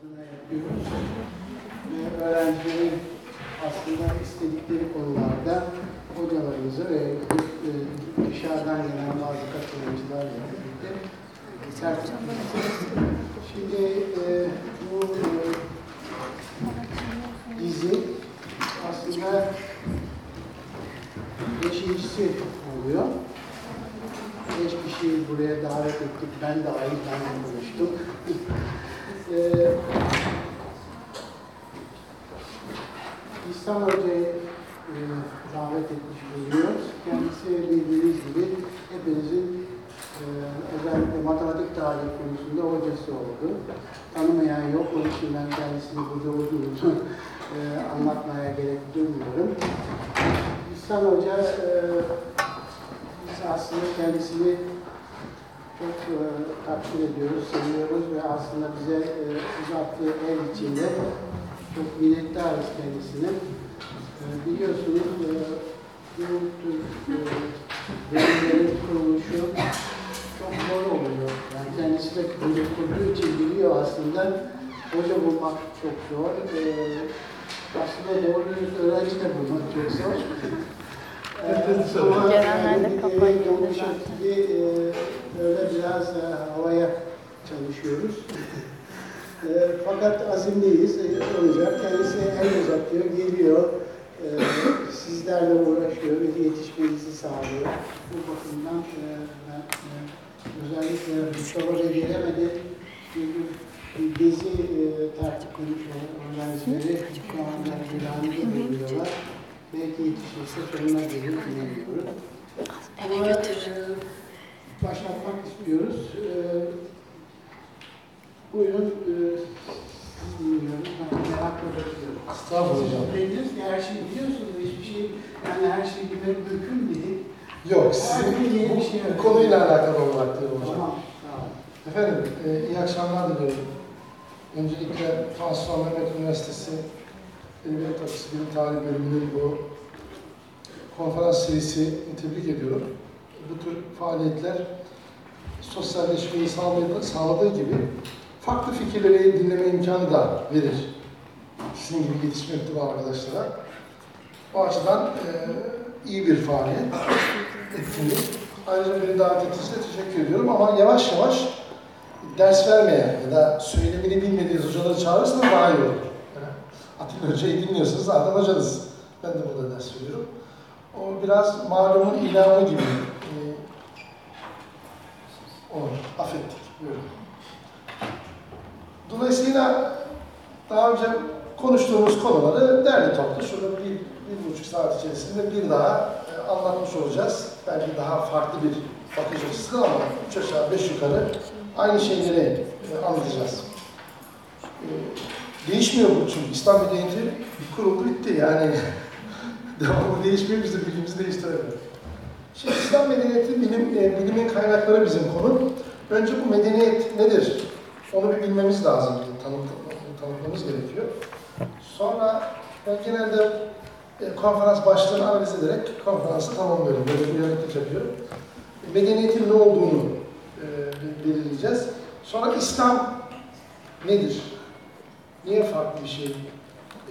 adına yapıyoruz. Ve öğrencilerin aslında istedikleri konularda hocalarımızı ve e, dışarıdan gelen bazı katılımcılarla birlikte. Şimdi e, bu e, dizi aslında beşincisi oluyor. Beş kişiyi buraya davet ettik. Ben de dahil ben konuştum. Ee, İhsan Hoca'yı e, davet etmiş bulunuyoruz. Kendisi bildiğiniz gibi hepinizin e, özellikle matematik tarihi konusunda hocası oldu. Tanımayan yok. Onun için ben kendisini burada olduğunu e, anlatmaya gerek duymuyorum. İhsan Hoca e, biz aslında kendisini çok e, takdir ediyoruz, seviyoruz ve aslında bize e, uzattığı el içinde çok minnettarız kendisine. E, biliyorsunuz e, bu tür e, bölümlerin kuruluşu çok zor oluyor. Yani kendisi de bunu kurduğu için biliyor aslında. Hoca bulmak çok zor. E, aslında doğru dürüst öğrenci de bulmak çok zor. Ee, ama Gelenler de kafayı e, zaten. E, böyle biraz e, havaya çalışıyoruz. E, fakat azimliyiz. E, olacak. Kendisi el uzatıyor, geliyor. E, sizlerle uğraşıyor ve yetişmenizi sağlıyor. Bu bakımdan e, ben e, özellikle Mustafa Bey gelemedi. Çünkü gezi e, kurmuş öğrencileri şu anda ilanı bulunuyorlar. Belki yetişirse sonuna gelir bilemiyorum. Eve Ama, götür. e, Başlatmak istiyoruz. E, Buyurun, e, siz. Ben merakla bekliyorum. Estağfurullah hocam. Siz dediniz ki her şeyi biliyorsunuz. Hiçbir şey, yani her şey bilmek mümkün değil. Yok, sizin bu, bir şey bu konuyla alakalı olarak diyorum hocam. Tamam, tamam. Efendim, e, iyi akşamlar diliyorum. Öncelikle Tansu Mehmet Üniversitesi Edebiyat Fakültesi Bilim Tarih Bölümünün bu konferans serisini tebrik ediyorum. Bu tür faaliyetler sosyalleşmeyi sağladığı, sağladığı gibi farklı fikirleri dinleme imkanı da verir. Sizin gibi yetişmekte bu arkadaşlara. O açıdan e, iyi bir faaliyet, etkinlik. Ayrıca beni davet ettiğiniz için teşekkür ediyorum ama yavaş yavaş ders vermeye ya da söylemini bilmediğiniz hocaları çağırırsanız daha iyi olur. Yani Atilla Hoca'yı dinliyorsunuz zaten hocanız. Ben de burada ders veriyorum. O biraz malumun ilamı gibi olur. Affettik. Buyurun. Dolayısıyla daha önce konuştuğumuz konuları derli toplu şurada bir, bir buçuk saat içerisinde bir daha e, anlatmış olacağız. Belki daha farklı bir bakış açısı ama üç aşağı beş yukarı aynı şeyleri e, anlatacağız. E, değişmiyor bu çünkü İslam bir kuruldu bitti yani. Devamlı değişmiyor biz de bilgimizi değiştiremiyoruz. Şimdi İslam medeniyeti bilim, e, bilimin kaynakları bizim konu. Önce bu medeniyet nedir? Onu bir bilmemiz lazım, tanım, tanımlamamız gerekiyor. Sonra ben genelde e, konferans başlığını analiz ederek konferansı tamamlıyorum. Böyle bir yönetlik yapıyorum. Medeniyetin ne olduğunu e, belirleyeceğiz. Sonra İslam nedir? Niye farklı bir şey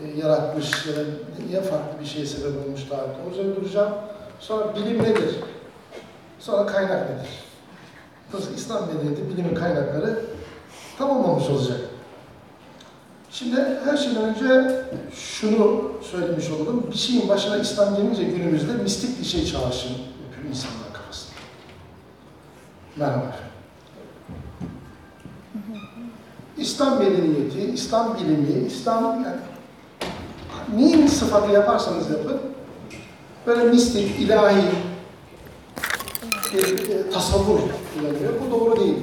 e, yaratmış ya da niye farklı bir şeye sebep olmuş tarihte? Onun üzerine duracağım. Sonra bilim nedir? Sonra kaynak nedir? Dolayısıyla İslam medeniyeti bilimin kaynakları tamamlamış olacak. Şimdi her şeyden önce şunu söylemiş olalım. Bir şeyin başına İslam gelince günümüzde mistik bir şey çağrışım yapıyor insanlar kafasında. Merhaba. İslam medeniyeti, İslam bilimi, İslam yani neyin sıfatı yaparsanız yapın böyle mistik, ilahi bir e, tasavvur kullanıyor. Bu doğru değil.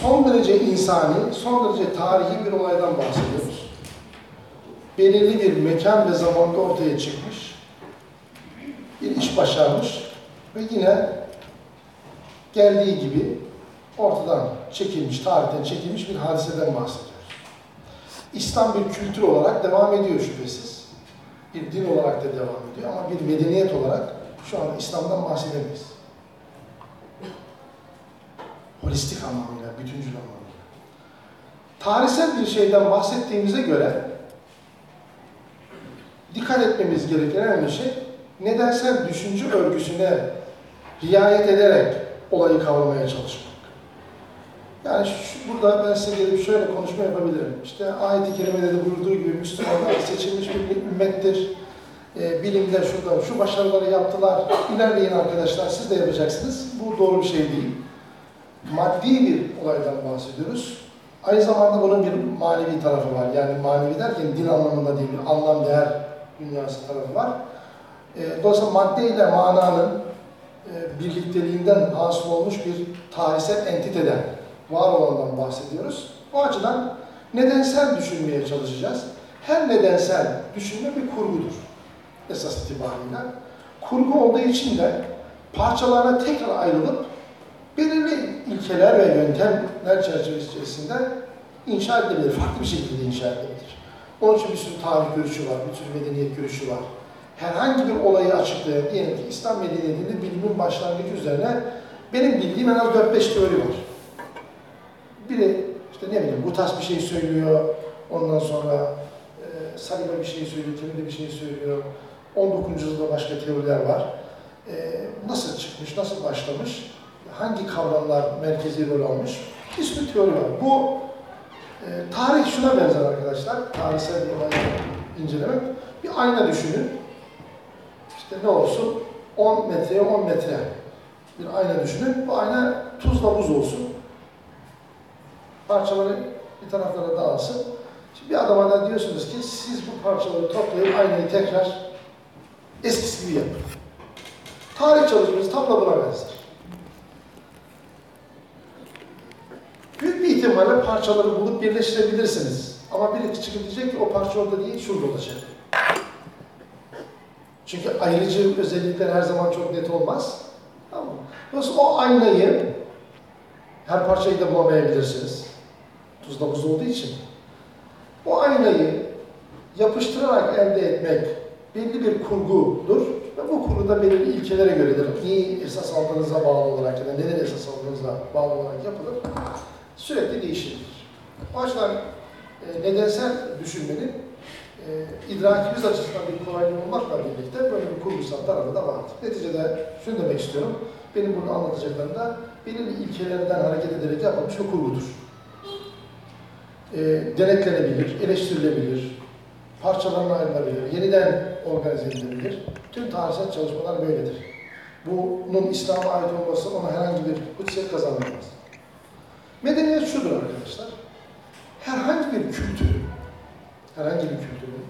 Son derece insani, son derece tarihi bir olaydan bahsediyoruz. Belirli bir mekan ve zamanda ortaya çıkmış, bir iş başarmış ve yine geldiği gibi ortadan çekilmiş, tarihten çekilmiş bir hadiseden bahsediyoruz. İslam bir kültür olarak devam ediyor şüphesiz. Bir din olarak da devam ediyor ama bir medeniyet olarak şu an İslam'dan bahsedemeyiz. Holistik anlamıyla, bütüncül anlamıyla. tarihsel bir şeyden bahsettiğimize göre dikkat etmemiz gereken en önemli şey nedensel düşünce örgüsüne riayet ederek olayı kavramaya çalışmak. Yani şu, burada ben size gelip şöyle konuşma yapabilirim. İşte ayet-i kerimede de buyurduğu gibi Müslümanlar seçilmiş bir ümmettir. E, bilimde şurada şu başarıları yaptılar. İlerleyin arkadaşlar siz de yapacaksınız. Bu doğru bir şey değil. Maddi bir olaydan bahsediyoruz. Aynı zamanda bunun bir manevi tarafı var. Yani manevi derken din anlamında değil, bir anlam değer dünyası tarafı var. E, dolayısıyla madde ile mananın e, birlikteliğinden hasıl olmuş bir tarihsel entiteden, var olandan bahsediyoruz. O açıdan nedensel düşünmeye çalışacağız. Her nedensel düşünme bir kurgudur esas itibariyle. Kurgu olduğu için de parçalarına tekrar ayrılıp belirli ilkeler ve yöntemler çerçevesi içerisinde inşa edilebilir, farklı bir şekilde inşa edilebilir. Onun için bir sürü tarih görüşü var, bir sürü medeniyet görüşü var. Herhangi bir olayı açıklayan, diyelim ki İslam medeniyetinde bilimin başlangıcı üzerine benim bildiğim en az 4-5 teori var. Biri işte ne bileyim bu tarz bir şey söylüyor, ondan sonra e, Saliba bir şey söylüyor, Temide bir şey söylüyor. 19. yüzyılda başka teoriler var. E, nasıl çıkmış, nasıl başlamış, hangi kavramlar merkezi rol almış, bir sürü teori var. Bu e, tarih şuna benzer arkadaşlar, tarihsel bir olayı incelemek. Bir ayna düşünün. İşte ne olsun? 10 metreye 10 metre bir ayna düşünün. Bu ayna tuzla buz olsun. Parçaları bir taraflara dağılsın. Şimdi bir adama da diyorsunuz ki siz bu parçaları toplayıp aynayı tekrar eskisi gibi yapın. Tarih çalışmanız tam da buna benzer. Büyük bir ihtimalle parçaları bulup birleştirebilirsiniz. Ama biri çıkıp diyecek ki o parça orada değil, şurada olacak. Çünkü ayrıcı özellikler her zaman çok net olmaz. Tamam mı? Dolayısıyla o aynayı, her parçayı da bulamayabilirsiniz. Tuzla buz olduğu için. O aynayı yapıştırarak elde etmek belli bir kurgudur. Ve bu kurguda belirli ilkelere göredir. Neyi esas aldığınıza bağlı olarak ya da neden esas aldığınıza bağlı olarak yapılır. Sürekli değişir. O açıdan e, nedensel düşünmenin e, idrakimiz açısından bir kolaylık olmakla birlikte böyle bir kurgusal tarafı da vardır. Neticede şunu demek istiyorum. Benim burada anlatacaklarım da belirli ilkelerden hareket ederek yapılmış bir kurgudur. E, denetlenebilir, eleştirilebilir, parçalarına ayrılabilir, yeniden organize edilebilir. Tüm tarihsel çalışmalar böyledir. Bunun İslam'a ait olması ona herhangi bir kutsiyet kazandırmaz. Medeniyet şudur arkadaşlar. Herhangi bir kültürün, herhangi bir kültürün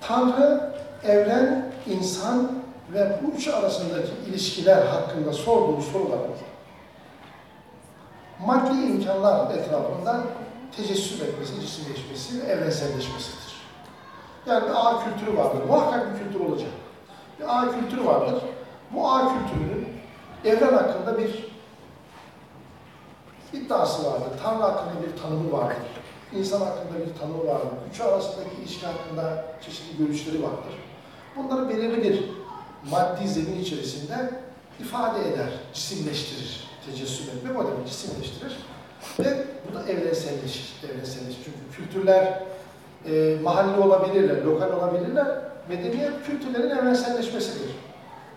Tanrı, evren, insan ve bu üçü arasındaki ilişkiler hakkında sorduğu soruların maddi imkanlar etrafından tecessüm etmesi, cisimleşmesi evrenselleşmesidir. Yani bir ağ kültürü vardır. Muhakkak bir kültür olacak. Bir ağ kültürü vardır. Bu ağ kültürünün evren hakkında bir iddiası vardır. Tanrı hakkında bir tanımı vardır. İnsan hakkında bir tanımı vardır. Üçü arasındaki ilişki hakkında çeşitli görüşleri vardır. Bunları belirli bir maddi zemin içerisinde ifade eder, cisimleştirir. Tecessüm etmek o demek cisimleştirir. Ve bu da evrenselleşir. evrenselleşir. Çünkü kültürler e, mahalli olabilirler, lokal olabilirler. Medeniyet kültürlerin evrenselleşmesidir.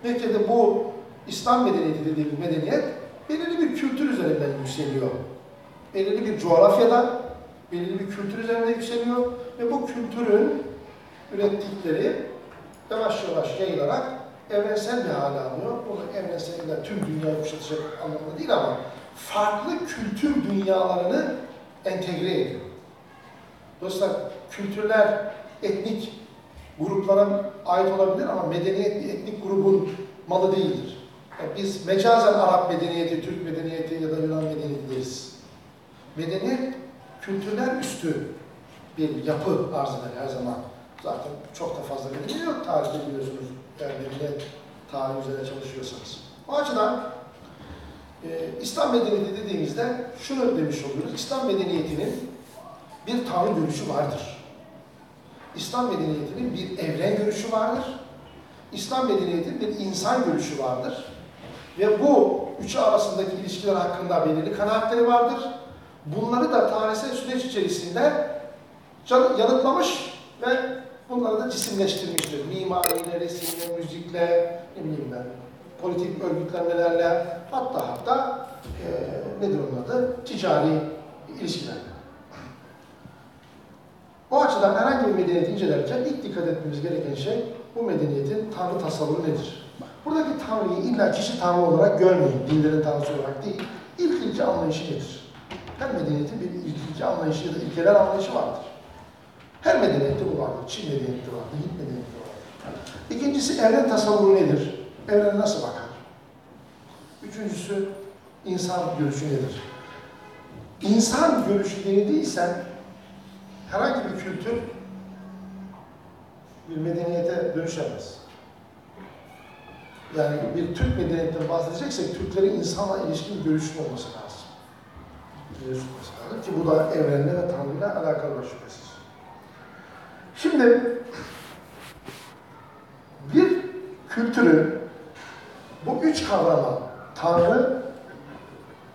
Neticede bu İslam medeniyeti dediğimiz medeniyet belirli bir kültür üzerinden yükseliyor. Belirli bir coğrafyada, belirli bir kültür üzerinden yükseliyor ve bu kültürün ürettikleri yavaş yavaş yayılarak evrensel bir hale alıyor. Bunu evrensel tüm dünyayı kuşatacak anlamda değil ama farklı kültür dünyalarını entegre ediyor. Dolayısıyla kültürler etnik gruplara ait olabilir ama medeniyet bir etnik grubun malı değildir. Yani biz mecazen Arap medeniyeti, Türk medeniyeti ya da Yunan medeniyeti deriz. Medeniyet kültürler üstü bir yapı arz eder her zaman. Zaten çok da fazla medeniyet yok tarihte biliyorsunuz. Medeniyet tarihi üzerine çalışıyorsanız. O açıdan e, İslam medeniyeti dediğimizde şunu demiş oluyoruz. İslam medeniyetinin bir tanrı görüşü vardır. İslam medeniyetinin bir evren görüşü vardır. İslam medeniyetinin bir insan görüşü vardır. Ve bu üçü arasındaki ilişkiler hakkında belirli kanaatleri vardır. bunları da tarihsel süreç içerisinde yanıtlamış ve bunları da cisimleştirmiştir. Mimariyle, resimle, müzikle, ne bileyim ben, politik örgütlenmelerle, hatta hatta eee nedir onun adı? Ticari ilişkilerle. O açıdan herhangi bir medeniyeti incelerken ilk dikkat etmemiz gereken şey bu medeniyetin tanrı tasavvuru nedir? Buradaki tanrıyı illa kişi tanrı olarak görmeyin, dinlerin tanrısı olarak değil. İlk ilki anlayışı nedir? Her medeniyetin bir ilk ilki anlayışı ya da ilkeler anlayışı vardır. Her medeniyette bu vardır. Çin medeniyeti vardır, Hint medeniyeti vardır. İkincisi evren tasavvuru nedir? Evrene nasıl bakar? Üçüncüsü insan görüşü nedir? İnsan görüşü denildiyse herhangi bir kültür bir medeniyete dönüşemez. Yani bir Türk medeniyetinden bahsedeceksek Türklerin insanla ilişkin görüşün olması lazım. Lazım ki bu da evrenle ve Tanrı'yla alakalı bir şüphesiz. Şimdi bir kültürün bu üç kavrama Tanrı,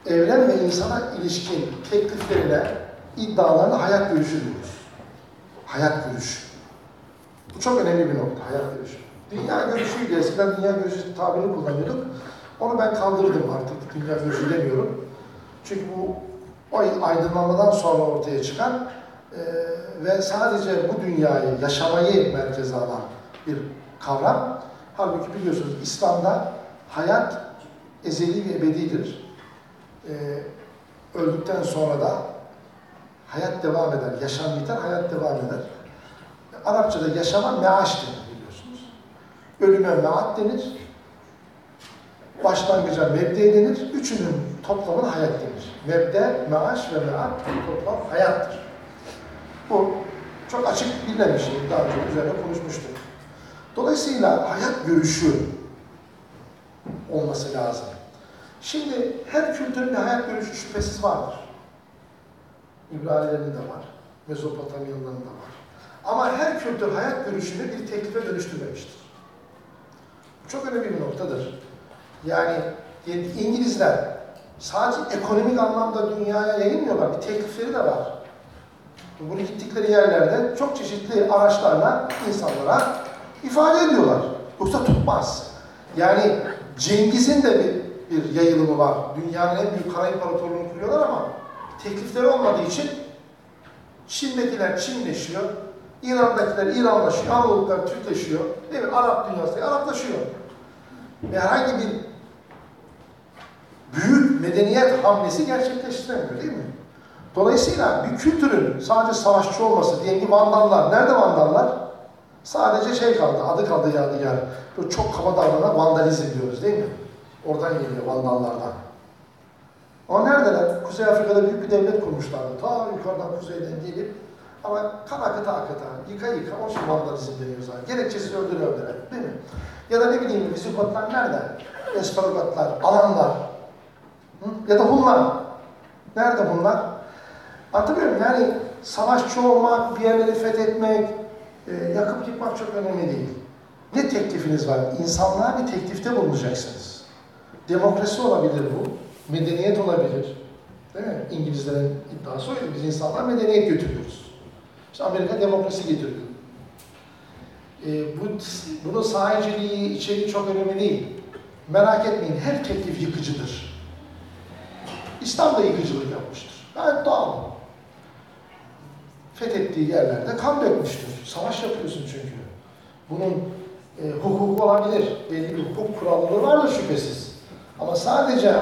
evren ve insana ilişkin tekliflerine, iddialarına hayat görüşü diyoruz. Hayat görüşü. Bu çok önemli bir nokta, hayat görüşü. Dünya görüşüydü, eskiden dünya görüşü tabirini kullanıyorduk. Onu ben kaldırdım artık, dünya görüşü demiyorum. Çünkü bu o aydınlanmadan sonra ortaya çıkan e, ve sadece bu dünyayı, yaşamayı merkeze alan bir kavram. Halbuki biliyorsunuz İslam'da hayat ezeli ve ebedidir. E, öldükten sonra da hayat devam eder. Yaşam biter, hayat devam eder. Arapçada yaşama meaş denir biliyorsunuz. Ölüme meat denir. Başlangıca mebde denir. Üçünün toplamına hayat denir. Mebde, meaş ve meat toplam hayattır. Bu çok açık bilinen bir şey. Daha önce üzerine konuşmuştuk. Dolayısıyla hayat görüşü olması lazım. Şimdi her kültürün bir hayat görüşü şüphesiz vardır. İbranilerin de var, Mezopotamyalıların da var. Ama her kültür hayat görüşünü bir teklife dönüştürmemiştir. Çok önemli bir noktadır. Yani İngilizler sadece ekonomik anlamda dünyaya yayılmıyorlar, bir teklifleri de var. Bunu gittikleri yerlerde çok çeşitli araçlarla insanlara ifade ediyorlar. Yoksa tutmaz. Yani Cengiz'in de bir, bir yayılımı var. Dünyanın en büyük kara imparatorluğunu kuruyorlar ama teklifleri olmadığı için Çin'dekiler Çinleşiyor, İran'dakiler İranlaşıyor, Anadolu'dakiler Türkleşiyor, değil mi? Arap dünyası Araplaşıyor. Ve herhangi bir büyük medeniyet hamlesi gerçekleştiremiyor değil mi? Dolayısıyla bir kültürün sadece savaşçı olması, diyelim ki Vandallar, nerede Vandallar? Sadece şey kaldı, adı kaldı yadigar. Böyle çok kaba davranan vandalizm diyoruz değil mi? Oradan geliyor Vandallardan. O neredeler? Kuzey Afrika'da büyük bir devlet kurmuşlardı. Ta yukarıdan kuzeyden gelip ama kan akıta akıta, yıka yıka, o şey vandalizm deniyor zaten. Gerekçesiz öldüre öldüre, değil mi? Ya da ne bileyim, Vizigotlar nerede? Esparagotlar, Alanlar, Hı? ya da Hunlar. Nerede bunlar? Muyum? Yani savaşçı olmak, bir yerleri fethetmek, e, yakıp yıkmak çok önemli değil. Ne teklifiniz var? İnsanlığa bir teklifte bulunacaksınız. Demokrasi olabilir bu, medeniyet olabilir. Değil mi? İngilizlerin iddiası oydu. Biz insanlar medeniyet götürüyoruz. İşte Amerika demokrasi getiriyor. E, bu, bunun sahiciliği, içeriği çok önemli değil. Merak etmeyin, her teklif yıkıcıdır. İslam da yıkıcılık yapmıştır. Gayet doğal. Fethettiği yerlerde kan dökmüştür. Savaş yapıyorsun çünkü. Bunun e, hukuku olabilir. Belli bir hukuk kuralları vardır şüphesiz. Ama sadece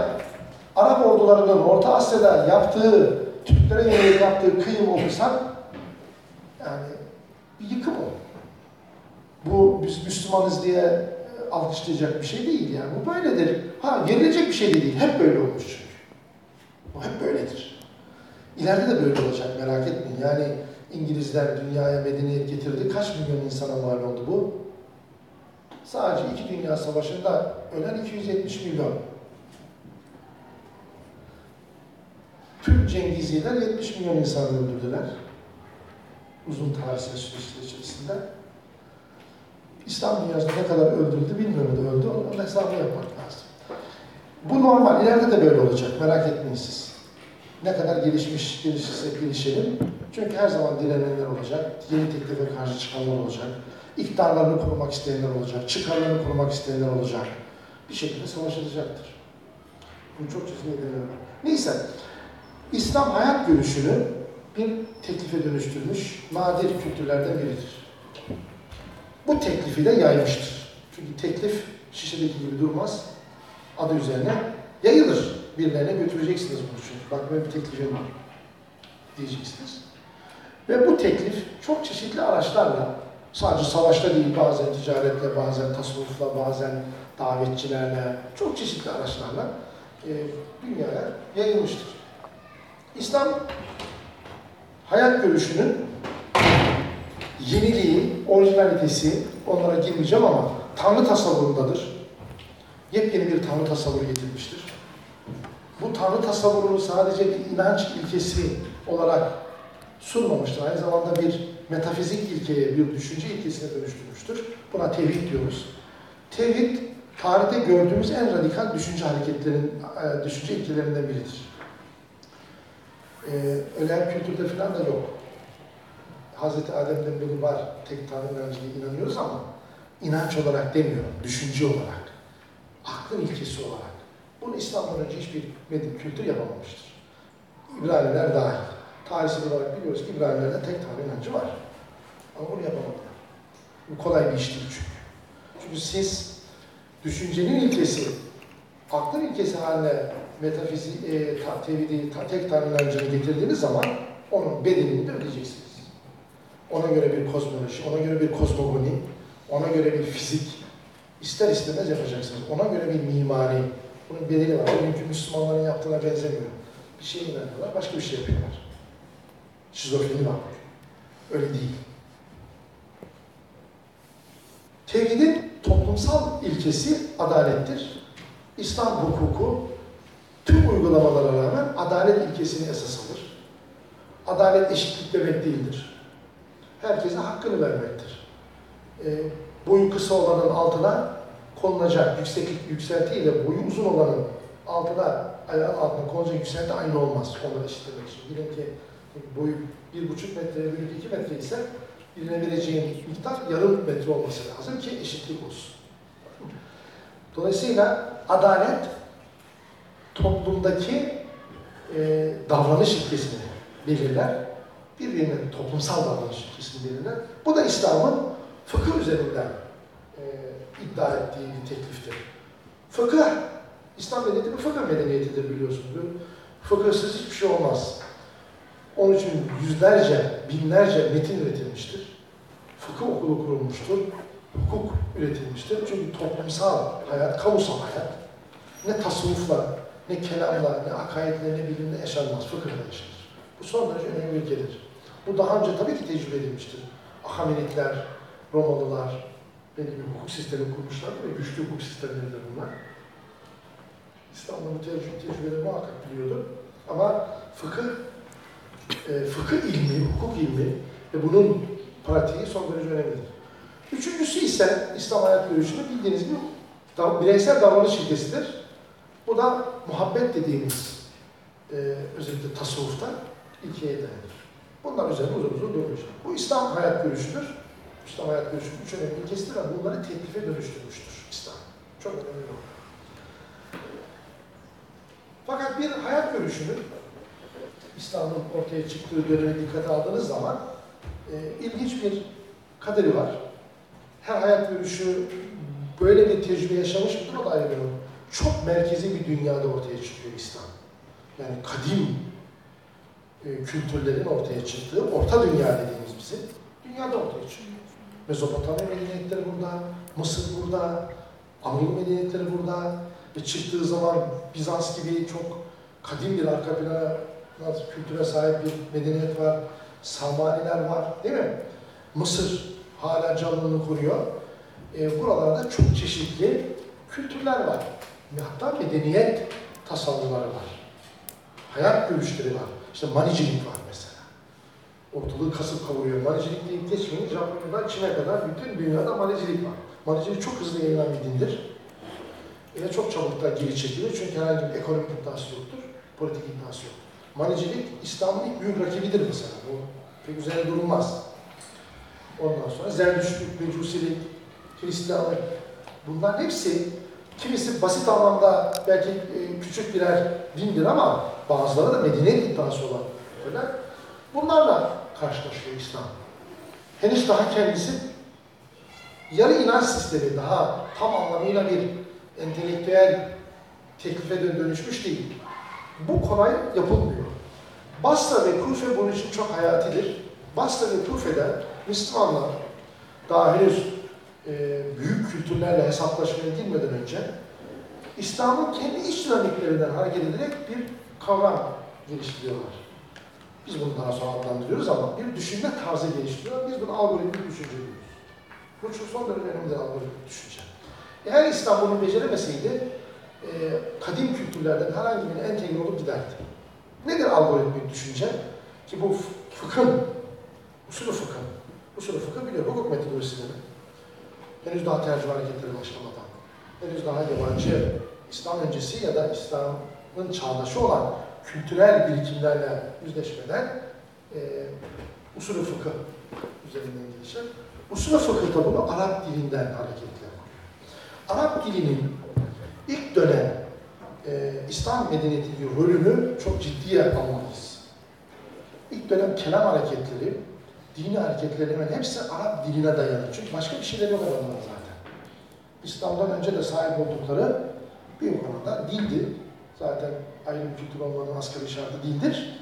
Arap ordularının Orta Asya'da yaptığı, Türklere yönelik yaptığı kıyım okursak yani bir yıkım o. Bu biz Müslümanız diye e, alkışlayacak bir şey değil yani. Bu böyledir. Ha yenilecek bir şey de değil. Hep böyle olmuş çünkü. Bu hep böyledir. İleride de böyle olacak merak etmeyin. Yani İngilizler dünyaya medeniyet getirdi. Kaç milyon insana mal oldu bu? Sadece iki dünya savaşında ölen 270 milyon. Tüm Cengiziler 70 milyon insan öldürdüler. Uzun tarihsel süreçler içerisinde. İslam dünyasında ne kadar öldürüldü bilmiyorum da öldü. Onun hesabını yapmak lazım. Bu normal. İleride de böyle olacak. Merak etmeyin siz. Ne kadar gelişmiş gelişirsek gelişelim. Çünkü her zaman direnenler olacak, yeni teklife karşı çıkanlar olacak, iktidarlarını korumak isteyenler olacak, çıkarlarını korumak isteyenler olacak. Bir şekilde savaşılacaktır. Bunu çok çizgiye deniyorum. Neyse, İslam hayat görüşünü bir teklife dönüştürmüş nadir kültürlerden biridir. Bu teklifi de yaymıştır. Çünkü teklif şişedeki gibi durmaz. Adı üzerine yayılır. Birilerine götüreceksiniz bunu çünkü. Bak böyle bir teklifim var diyeceksiniz. Ve bu teklif çok çeşitli araçlarla, sadece savaşta değil, bazen ticaretle, bazen tasavvufla, bazen davetçilerle, çok çeşitli araçlarla e, dünyaya yayılmıştır. İslam hayat görüşünün yeniliği, orijinalitesi, onlara girmeyeceğim ama Tanrı tasavvurundadır. Yepyeni bir Tanrı tasavvuru getirmiştir. Bu Tanrı tasavvurunu sadece bir inanç ilkesi olarak sunmamıştır. Aynı zamanda bir metafizik ilkeye, bir düşünce ilkesine dönüştürmüştür. Buna tevhid diyoruz. Tevhid, tarihte gördüğümüz en radikal düşünce hareketlerin, e, düşünce ilkelerinden biridir. Ee, ölen kültürde falan da yok. Hazreti Adem'den beri var, tek Tanrı inancına inanıyoruz ama inanç olarak demiyorum, düşünce olarak, aklın ilkesi olarak. Bunu İslam'dan önce hiçbir medik kültür yapamamıştır. İbraniler dahil. Tarihsel olarak biliyoruz ki İbraniler'de tek Tanrı inancı var. Ama bunu yapamadılar. Bu kolay bir iş değil çünkü. Çünkü siz düşüncenin ilkesi, aklın ilkesi haline metafizik, e, ta, tevhidi, ta, tek Tanrı inancını getirdiğiniz zaman onun bedelini de ödeyeceksiniz. Ona göre bir kozmoloji, ona göre bir kozmogoni, ona göre bir fizik ister istemez yapacaksınız. Ona göre bir mimari, bunun bedeli var. Bugünkü Müslümanların yaptığına benzemiyor. Bir şeye inanıyorlar, başka bir şey yapıyorlar. Şizofreni var. Öyle değil. Tevhidin toplumsal ilkesi adalettir. İslam hukuku tüm uygulamalara rağmen adalet ilkesini esas alır. Adalet eşitlik demek değildir. Herkese hakkını vermektir. E, boyu kısa olanın altına konulacak yükseklik yükseltiyle boyu uzun olanın altına ayağın altına konulacak yükselti aynı olmaz. Onları eşitlemek için. Diyelim ki boyu bir buçuk metre, bir iki metre ise birine miktar yarım metre olması lazım ki eşitlik olsun. Dolayısıyla adalet toplumdaki e, davranış ilkesini belirler. Birbirinin toplumsal davranış ilkesini belirler. Bu da İslam'ın fıkıh üzerinden e, iddia ettiği bir tekliftir. Fıkıh, İslam medeniyeti bir fıkıh medeniyetidir biliyorsunuz. Fıkıhsız hiçbir şey olmaz. Onun için yüzlerce, binlerce metin üretilmiştir. Fıkıh okulu kurulmuştur. Hukuk üretilmiştir. Çünkü toplumsal hayat, kamusal hayat ne tasavvufla, ne kelamla, ne akaidle, ne bilimle yaşanmaz. Fıkıhla yaşanır. Bu son derece önemli bir ülkedir. Bu daha önce tabii ki tecrübe edilmiştir. Ahamenitler, Romalılar, belli bir hukuk sistemi kurmuşlar ve güçlü hukuk sistemleridir bunlar. İslam'da bu tecrübe, tecrübeleri muhakkak biliyordu. Ama fıkıh, e, fıkıh ilmi, hukuk ilmi ve bunun pratiği son derece önemlidir. Üçüncüsü ise İslam hayat görüşünü bildiğiniz gibi dav- bireysel davranış ilkesidir. Bu da muhabbet dediğimiz e, özellikle tasavvufta ilkeye dayanır. Bunlar üzerine uzun uzun durmuş. Bu İslam hayat görüşüdür. İslam hayat görüşünün üç önemli ilkesidir ama bunları teklife dönüştürmüştür İslam. Çok önemli bu. Fakat bir hayat görüşünün İslam'ın ortaya çıktığı döneme dikkate aldığınız zaman e, ilginç bir kaderi var. Her hayat görüşü böyle bir tecrübe yaşamış mıdır o da ayrı bir konu. Çok merkezi bir dünyada ortaya çıkıyor İslam. Yani kadim e, kültürlerin ortaya çıktığı, orta dünya dediğimiz bizim, dünyada ortaya çıkıyor. Mezopotamya medeniyetleri burada, Mısır burada, Anadolu medeniyetleri burada ve çıktığı zaman Bizans gibi çok kadim bir arka plana kültüre sahip bir medeniyet var. Samaniler var, değil mi? Mısır hala canlılığını koruyor. E, buralarda çok çeşitli kültürler var. Hatta medeniyet tasavvurları var. Hayat görüşleri var. İşte manicilik var mesela. Ortalığı kasıp kavuruyor. Manicilik deyip geçmeyin. Japonya'dan Çin'e kadar bütün dünyada manicilik var. Manicilik çok hızlı yayılan bir dindir. Ve çok çabuk da geri çekilir. Çünkü herhangi bir ekonomik iddiası yoktur. Politik iddiası yoktur. Manicilik İslam'ın ilk büyük rakibidir mesela. Bu pek üzerine durulmaz. Ondan sonra Zerdüştlük, Mecusilik, Hristiyanlık bunların hepsi kimisi basit anlamda belki e, küçük birer dindir ama bazıları da medeniyet iddiası olan ülkeler. Bunlarla karşılaşıyor İslam. Henüz daha kendisi yarı inanç sistemi, daha tam anlamıyla bir entelektüel teklife dön- dönüşmüş değil. Bu kolay yapılmıyor. Basra ve Kufe bunun için çok hayatidir. Basra ve Kufe'de Müslümanlar daha henüz e, büyük kültürlerle hesaplaşmaya girmeden önce İslam'ın kendi iç dinamiklerinden hareket ederek bir kavram geliştiriyorlar. Biz bunu daha sonra adlandırıyoruz ama bir düşünme tarzı geliştiriyorlar. Biz bunu algoritmik düşünce diyoruz. Bu çok son derece önemli algoritmik düşünce. Eğer İslam bunu beceremeseydi, e, kadim kültürlerden herhangi birine entegre olup giderdi. Nedir algoritmik düşünce? Ki bu fıkhın, usulü fıkhın, usulü fıkhı biliyor, hukuk metodolojisileri. Henüz daha tercüme hareketleri başlamadan, henüz daha yabancı, İslam öncesi ya da İslam'ın çağdaşı olan kültürel birikimlerle yüzleşmeden e, usulü fıkıh üzerinden gelişir. Usulü fıkıh da bunu Arap dilinden hareketle. Arap dilinin ilk dönem e, İslam medeniyetindeki rolünü çok ciddiye almalıyız. İlk dönem kelam hareketleri, dini hareketlerin hemen hepsi Arap diline dayanır. Çünkü başka bir şeyleri yok adamlar zaten. İslam'dan önce de sahip oldukları büyük oranda dildi. Zaten ayrı bir kültür olmanın asgari şartı dildir.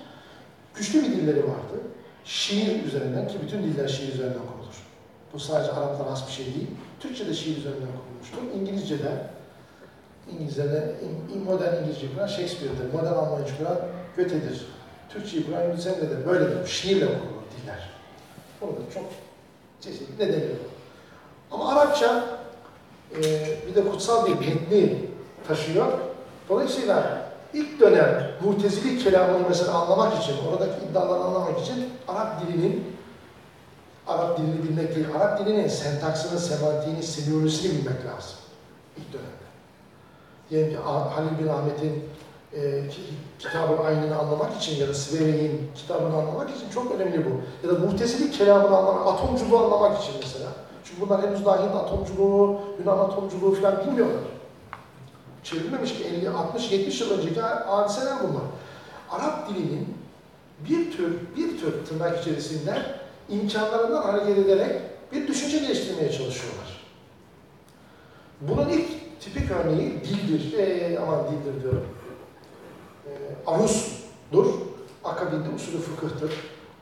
Güçlü bir dilleri vardı. Şiir üzerinden ki bütün diller şiir üzerinden kurulur. Bu sadece Araplara has bir şey değil. Türkçe de şiir üzerinden kurulmuştur. İngilizce'de İngilizce'de in- in- modern İngilizce kuran Shakespeare'dir. Modern Almanca kuran Goethe'dir. Türkçeyi kuran Yunus Emre'dir. Böyledir. Şiirle kurulur diller. Burada çok çeşitli nedeni var. Ama Arapça e, bir de kutsal bir metni taşıyor. Dolayısıyla ilk dönem mutezili kelamını mesela anlamak için, oradaki iddiaları anlamak için Arap dilinin Arap dilini bilmek değil, Arap dilinin sentaksını, semantiğini, semiyolojisini bilmek lazım. İlk dönemde. Diyelim ki Halil bin Ahmet'in e, ki- kitabın aynını anlamak için ya da Siveri'nin kitabını anlamak için çok önemli bu. Ya da mutezili kelamını anlamak, atomculuğu anlamak için mesela. Çünkü bunlar henüz daha Hint atomculuğu, Yunan atomculuğu falan bilmiyorlar. Çevrilmemiş ki 50, 60, 70 yıl önceki hadiseler bunlar. Arap dilinin bir tür, bir tür tırnak içerisinde imkanlarından hareket ederek bir düşünce geliştirmeye çalışıyorlar. Bunun ilk tipik örneği dildir, ee, aman dildir diyorum. Ee, arusdur, akabinde usulü fıkıhtır,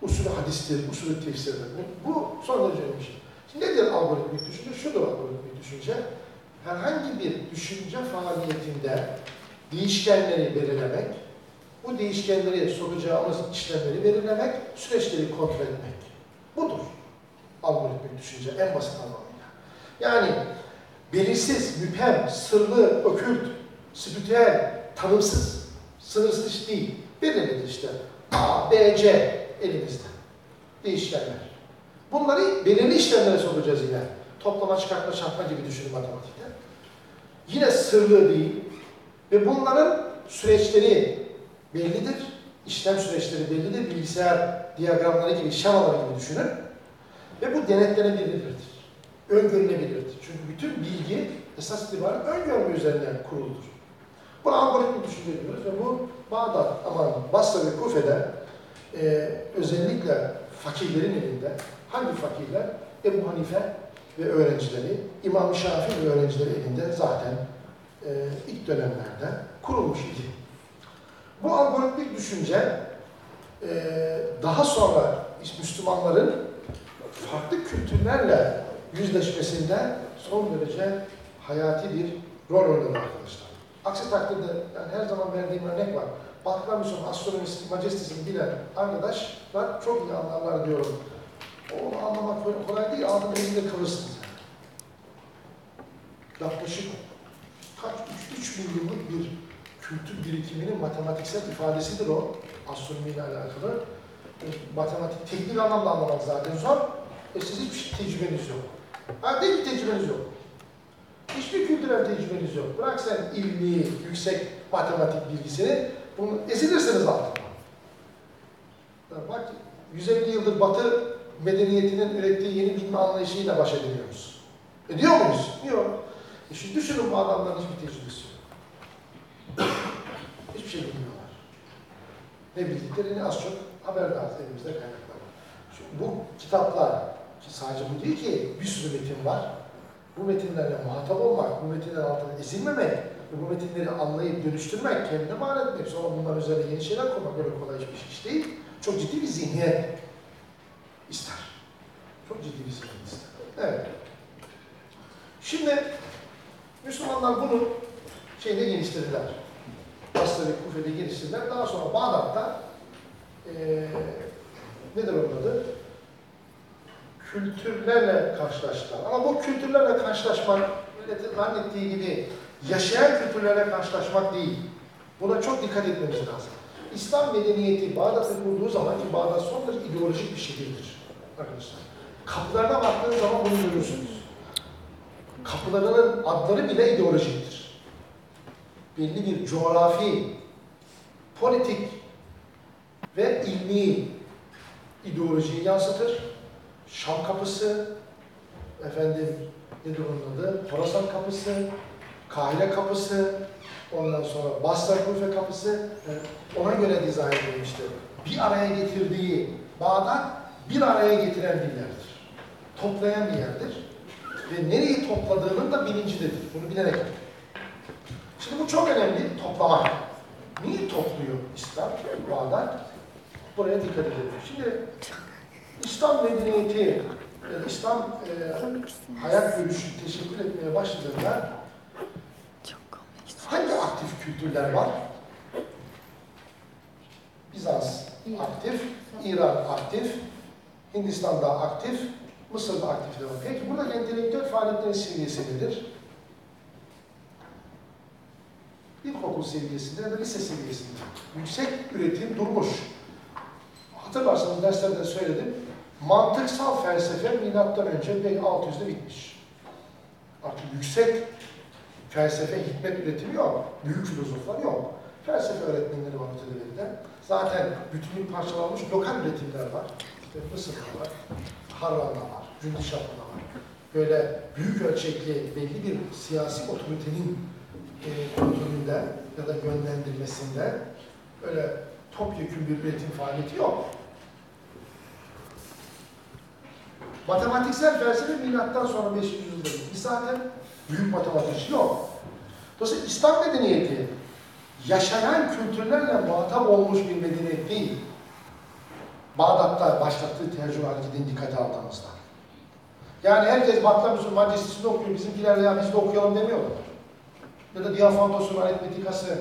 usulü hadistir, usulü tefsirdir. Bu son derece önemli şey. Şimdi nedir algoritmik düşünce? Şudur algoritmik düşünce. Herhangi bir düşünce faaliyetinde değişkenleri belirlemek, bu değişkenleri sokacağımız işlemleri belirlemek, süreçleri kontrol etmek. Budur algoritmik düşünce en basit anlamıyla. Yani belirsiz, müphem, sırlı, ökült, spiritüel, tanımsız, sınırsız iş değil. Belirlidir işte. A, B, C elimizde. Değişkenler. Bunları belirli işlemlere sokacağız yine. Toplama, çıkartma, çarpma gibi düşünün matematikte. Yine sırlı değil. Ve bunların süreçleri bellidir. İşlem süreçleri bellidir. Bilgisayar diyagramları gibi, şemaları gibi düşünün. Ve bu denetlenebilirdir. Öngörülebilirdir. Çünkü bütün bilgi esas itibariyle öngörme üzerine kuruludur. Buna algoritmik düşünce ve bu Bağdat, aman Basra ve Kufe'de e, özellikle fakirlerin elinde, hangi fakirler? Ebu Hanife ve öğrencileri, İmam Şafii ve öğrencileri elinde zaten e, ilk dönemlerde kurulmuş idi. Bu algoritmik düşünce e, daha sonra Müslümanların farklı kültürlerle yüzleşmesinde son derece hayati bir rol oynadı arkadaşlar. Aksi takdirde yani her zaman verdiğim örnek var. Balkan Misyon astronomisi, majestesini bilen arkadaşlar çok iyi anlarlar diyorum. Onu anlamak kolay değil, ağzını elinde kalırsınız. Yaklaşık kaç, 3 bin yıllık bir kültür birikiminin matematiksel ifadesidir o astronomiyle alakalı. E, matematik, teknik anlamda anlamak zaten zor. E siz hiçbir şey, tecrübeniz yok. Ha değil tecrübeniz yok. Hiçbir kültürel tecrübeniz yok. Bırak sen ilmi, yüksek matematik bilgisini, bunu ezilirsiniz altına. 150 yıldır Batı medeniyetinin ürettiği yeni bilme anlayışıyla baş edemiyoruz. Ediyor muyuz? Yok. E şimdi düşünün bu adamların hiçbir tecrübesi yok. Hiçbir şey bilmiyorlar. Ne bildiklerini az çok haberdar elimizde kaynaklar var. Şu, bu kitaplar, ki sadece bu değil ki bir sürü metin var. Bu metinlerle muhatap olmak, bu metinler altına ezilmemek, bu metinleri anlayıp dönüştürmek, kendine mal etmek, sonra bunların üzerine yeni şeyler koymak öyle kolay hiçbir iş değil. Çok ciddi bir zihniyet ister. Çok ciddi bir zihniyet ister. Evet. Şimdi Müslümanlar bunu şeyde geliştirdiler. Basra ve Kufe'de geliştirdiler. Daha sonra Bağdat'ta eee nedir onun adı? Kültürlerle karşılaştılar. Ama bu kültürlerle karşılaşmak, milletin zannettiği gibi yaşayan kültürlerle karşılaşmak değil. Buna çok dikkat etmemiz lazım. İslam medeniyeti Bağdat'ı kurduğu zaman ki Bağdat son derece ideolojik bir şehirdir arkadaşlar. Kapılarına baktığınız zaman bunu görürsünüz. Kapılarının adları bile ideolojiktir. Belli bir coğrafi, politik ve ilmi ideolojiyi yansıtır. Şam kapısı, efendim nedir onun adı? Horasan kapısı, Kahire kapısı, ondan sonra Basra Kufe kapısı ona göre dizayn edilmiştir. Bir araya getirdiği Bağdat bir araya getiren bir yerdir. Toplayan bir yerdir. Ve nereyi topladığının da bilincindedir. Bunu bilerek. Şimdi bu çok önemli. Toplamak. Niye topluyor İslam Bağdat? Buraya dikkat edelim. Şimdi İslam medeniyeti, da İslam e, hayat görüşü teşekkür etmeye başladığında hangi aktif kültürler var? Bizans aktif, İran aktif, Hindistan'da aktif, Mısır'da aktif de var. Peki burada entelektüel faaliyetlerin seviyesi nedir? İlkokul seviyesinde ya da lise seviyesinde. Yüksek üretim durmuş. Hatırlarsanız derslerde söyledim. Mantıksal felsefe milattan önce 600'de bitmiş. Artık yüksek felsefe, hikmet üretimi yok. Büyük filozoflar yok. Felsefe öğretmenleri var ötelerinde. Zaten bütünlük parçalanmış lokal üretimler var. İşte Mısır'da var, Harran'da var, Cündişap'ta var. Böyle büyük ölçekli belli bir siyasi otoritenin e, kontrolünde ya da yönlendirmesinde öyle topyekun bir üretim faaliyeti yok. Matematiksel felsefe milattan sonra 500 yılda bitmiş zaten. Büyük matematikçi yok. Dolayısıyla İslam medeniyeti yaşayan kültürlerle muhatap olmuş bir medeniyet değil. Bağdat'ta başlattığı tercüme hareketini dikkate aldığımızda. Yani herkes Batla Müslüman Lisesi'nde okuyor, bizimkiler ya biz de okuyalım demiyorlar. Ya da Diafantos'un aritmetikası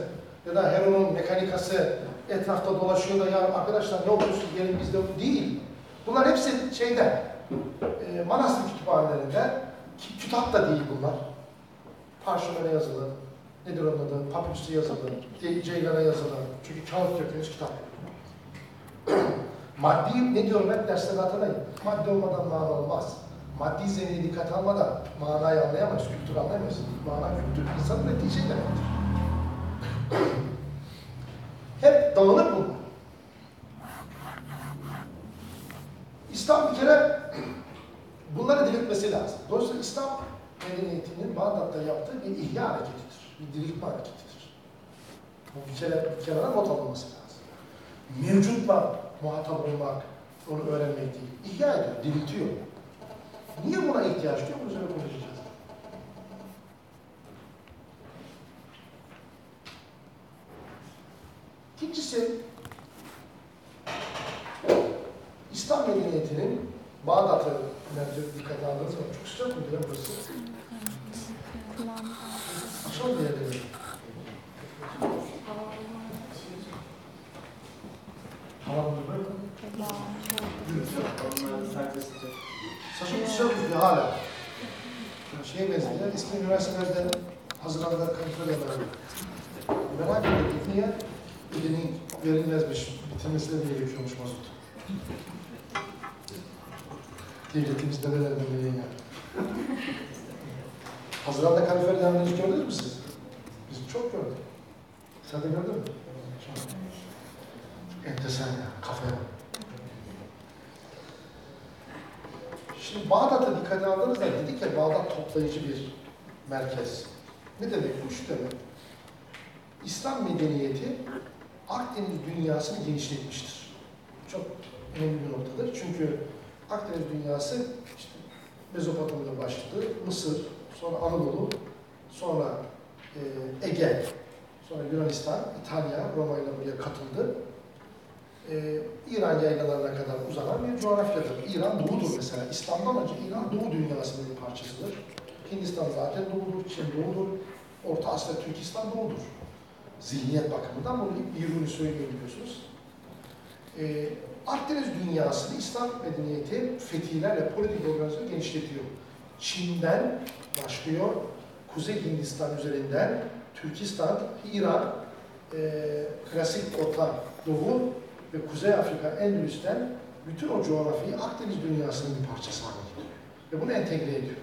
ya da Heron'un mekanikası etrafta dolaşıyor da ya arkadaşlar ne okuyorsunuz gelin biz de değil. Bunlar hepsi şeyde, e, manastır kütüphanelerinde, ki, kitap da değil bunlar. Parşömene yazılı, nedir onun adı, papyrus'ta yazılı, Ce- ceylana yazılı. Çünkü kağıt döküyoruz kitap. Maddi, ne diyorum hep derslerde hatırlayın. Maddi olmadan mana olmaz. Maddi zemini dikkate almadan manayı anlayamayız, kültür anlayamayız. Mana kültür, insanın ürettiği şey demektir. Hep dağınık bunlar. İslam bir kere bunları diriltmesi lazım. Dolayısıyla İslam medeniyetinin Bağdat'ta yaptığı bir ihya hareketidir. Bir diriltme hareketidir. Bu bir kere bir kenara not alınması lazım. Mevcutla muhatap olmak, onu öğrenmek değil. İhya ediyor, diriltiyor. Niye buna ihtiyaç duyuyor? Bunu üzerine konuşacağız. İkincisi, İslam medeniyetinin Bağdat'ı dikkate aldığınız zaman çok sıcak mı diyor burası? Açalım bir yerde. Tamam böyle? Saçım sıcak tutuyor hala. Şeye benziyor, eski üniversitelerde hazırlanan kaliteler Merak ettik niye? Elinin verilmezmiş, bitirmesine de gerekiyormuş mazot. Devletimiz nerelerden nereye geldi? Haziran'da kalorifer devamını hiç gördünüz mü siz? Biz çok gördük. Sen de gördün mü? Enteresan ya, kafaya. Şimdi Bağdat'a dikkate aldığınızda dedik ya Bağdat toplayıcı bir merkez. Ne demek bu? Şu demek. İslam medeniyeti Akdeniz dünyasını genişletmiştir. Çok önemli bir noktadır. Çünkü Akdeniz dünyası işte Mezopotamya'da başladı. Mısır, sonra Anadolu, sonra e, Ege, sonra Yunanistan, İtalya, Roma ile buraya katıldı. E, İran yaylalarına kadar uzanan bir coğrafyadır. İran doğudur mesela. İslam'dan önce İran doğu dünyasının bir parçasıdır. Hindistan zaten doğudur, Çin doğudur. Orta Asya, Türkistan doğudur. Zihniyet bakımından bunu birini söylüyor biliyorsunuz. E, Akdeniz dünyasını İslam medeniyeti fetihlerle politik organizasyonu genişletiyor. Çin'den başlıyor, Kuzey Hindistan üzerinden Türkistan, İran, e, klasik Orta Doğu ve Kuzey Afrika, Endülüs'ten bütün o coğrafyayı Akdeniz dünyasının bir parçası haline getiriyor. Ve bunu entegre ediyor.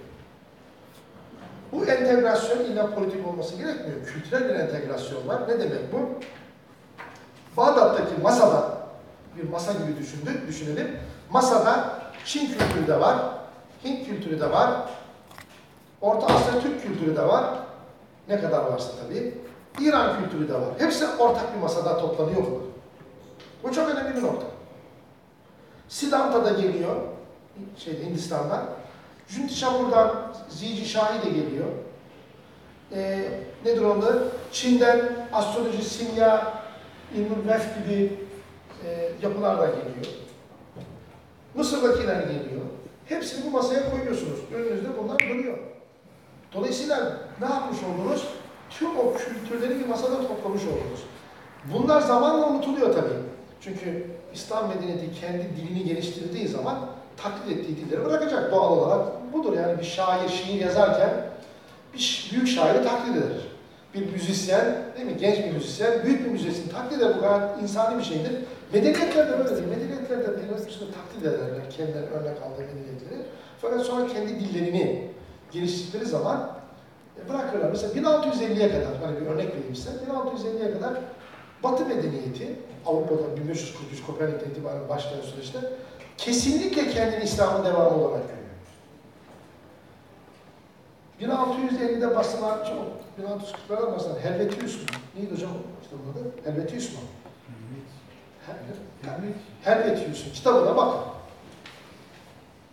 Bu entegrasyon illa politik olması gerekmiyor. Kültürel bir entegrasyon var. Ne demek bu? Bağdat'taki masada, bir masa gibi düşündük, düşünelim. Masada Çin kültürü de var, Hint kültürü de var, Orta Asya Türk kültürü de var. Ne kadar varsa tabii. İran kültürü de var. Hepsi ortak bir masada toplanıyor. Bu çok önemli bir nokta. Siddhanta da geliyor, şey Hindistan'dan. Juntişapur'dan Zici Şahi de geliyor. Ee, nedir onda? Çin'den astroloji, simya, ilm vef gibi e, yapılar da geliyor. Mısır'dakiler geliyor. Hepsini bu masaya koyuyorsunuz. Önünüzde bunlar duruyor. Dolayısıyla ne yapmış oldunuz? Tüm o kültürleri bir masada toplamış oldunuz. Bunlar zamanla unutuluyor tabii. Çünkü İslam medeniyeti kendi dilini geliştirdiği zaman taklit ettiği dilleri bırakacak doğal olarak. Budur yani bir şair şiir yazarken bir büyük şairi taklit eder. Bir müzisyen, değil mi? Genç bir müzisyen, büyük bir müzisyen taklit eder. Bu gayet insani bir şeydir. Medeniyetler de böyle değil. Medeniyetler de bir süre taklit ederler kendilerine örnek aldığı medeniyetleri. Fakat sonra kendi dillerini geliştirdikleri zaman e, bırakırlar. Mesela 1650'ye kadar, hani bir örnek vereyim size, 1650'ye kadar Batı medeniyeti, Avrupa'da 1543 Kopernik'ten itibaren başlayan süreçte kesinlikle kendini İslam'ın devamı olarak görüyor. 1650'de basılan, çok 1640'larda basılan Helvetius mu? Neydi hocam kitabın adı? Helvetius mu? Hel- Helvetius'un kitabına bakın.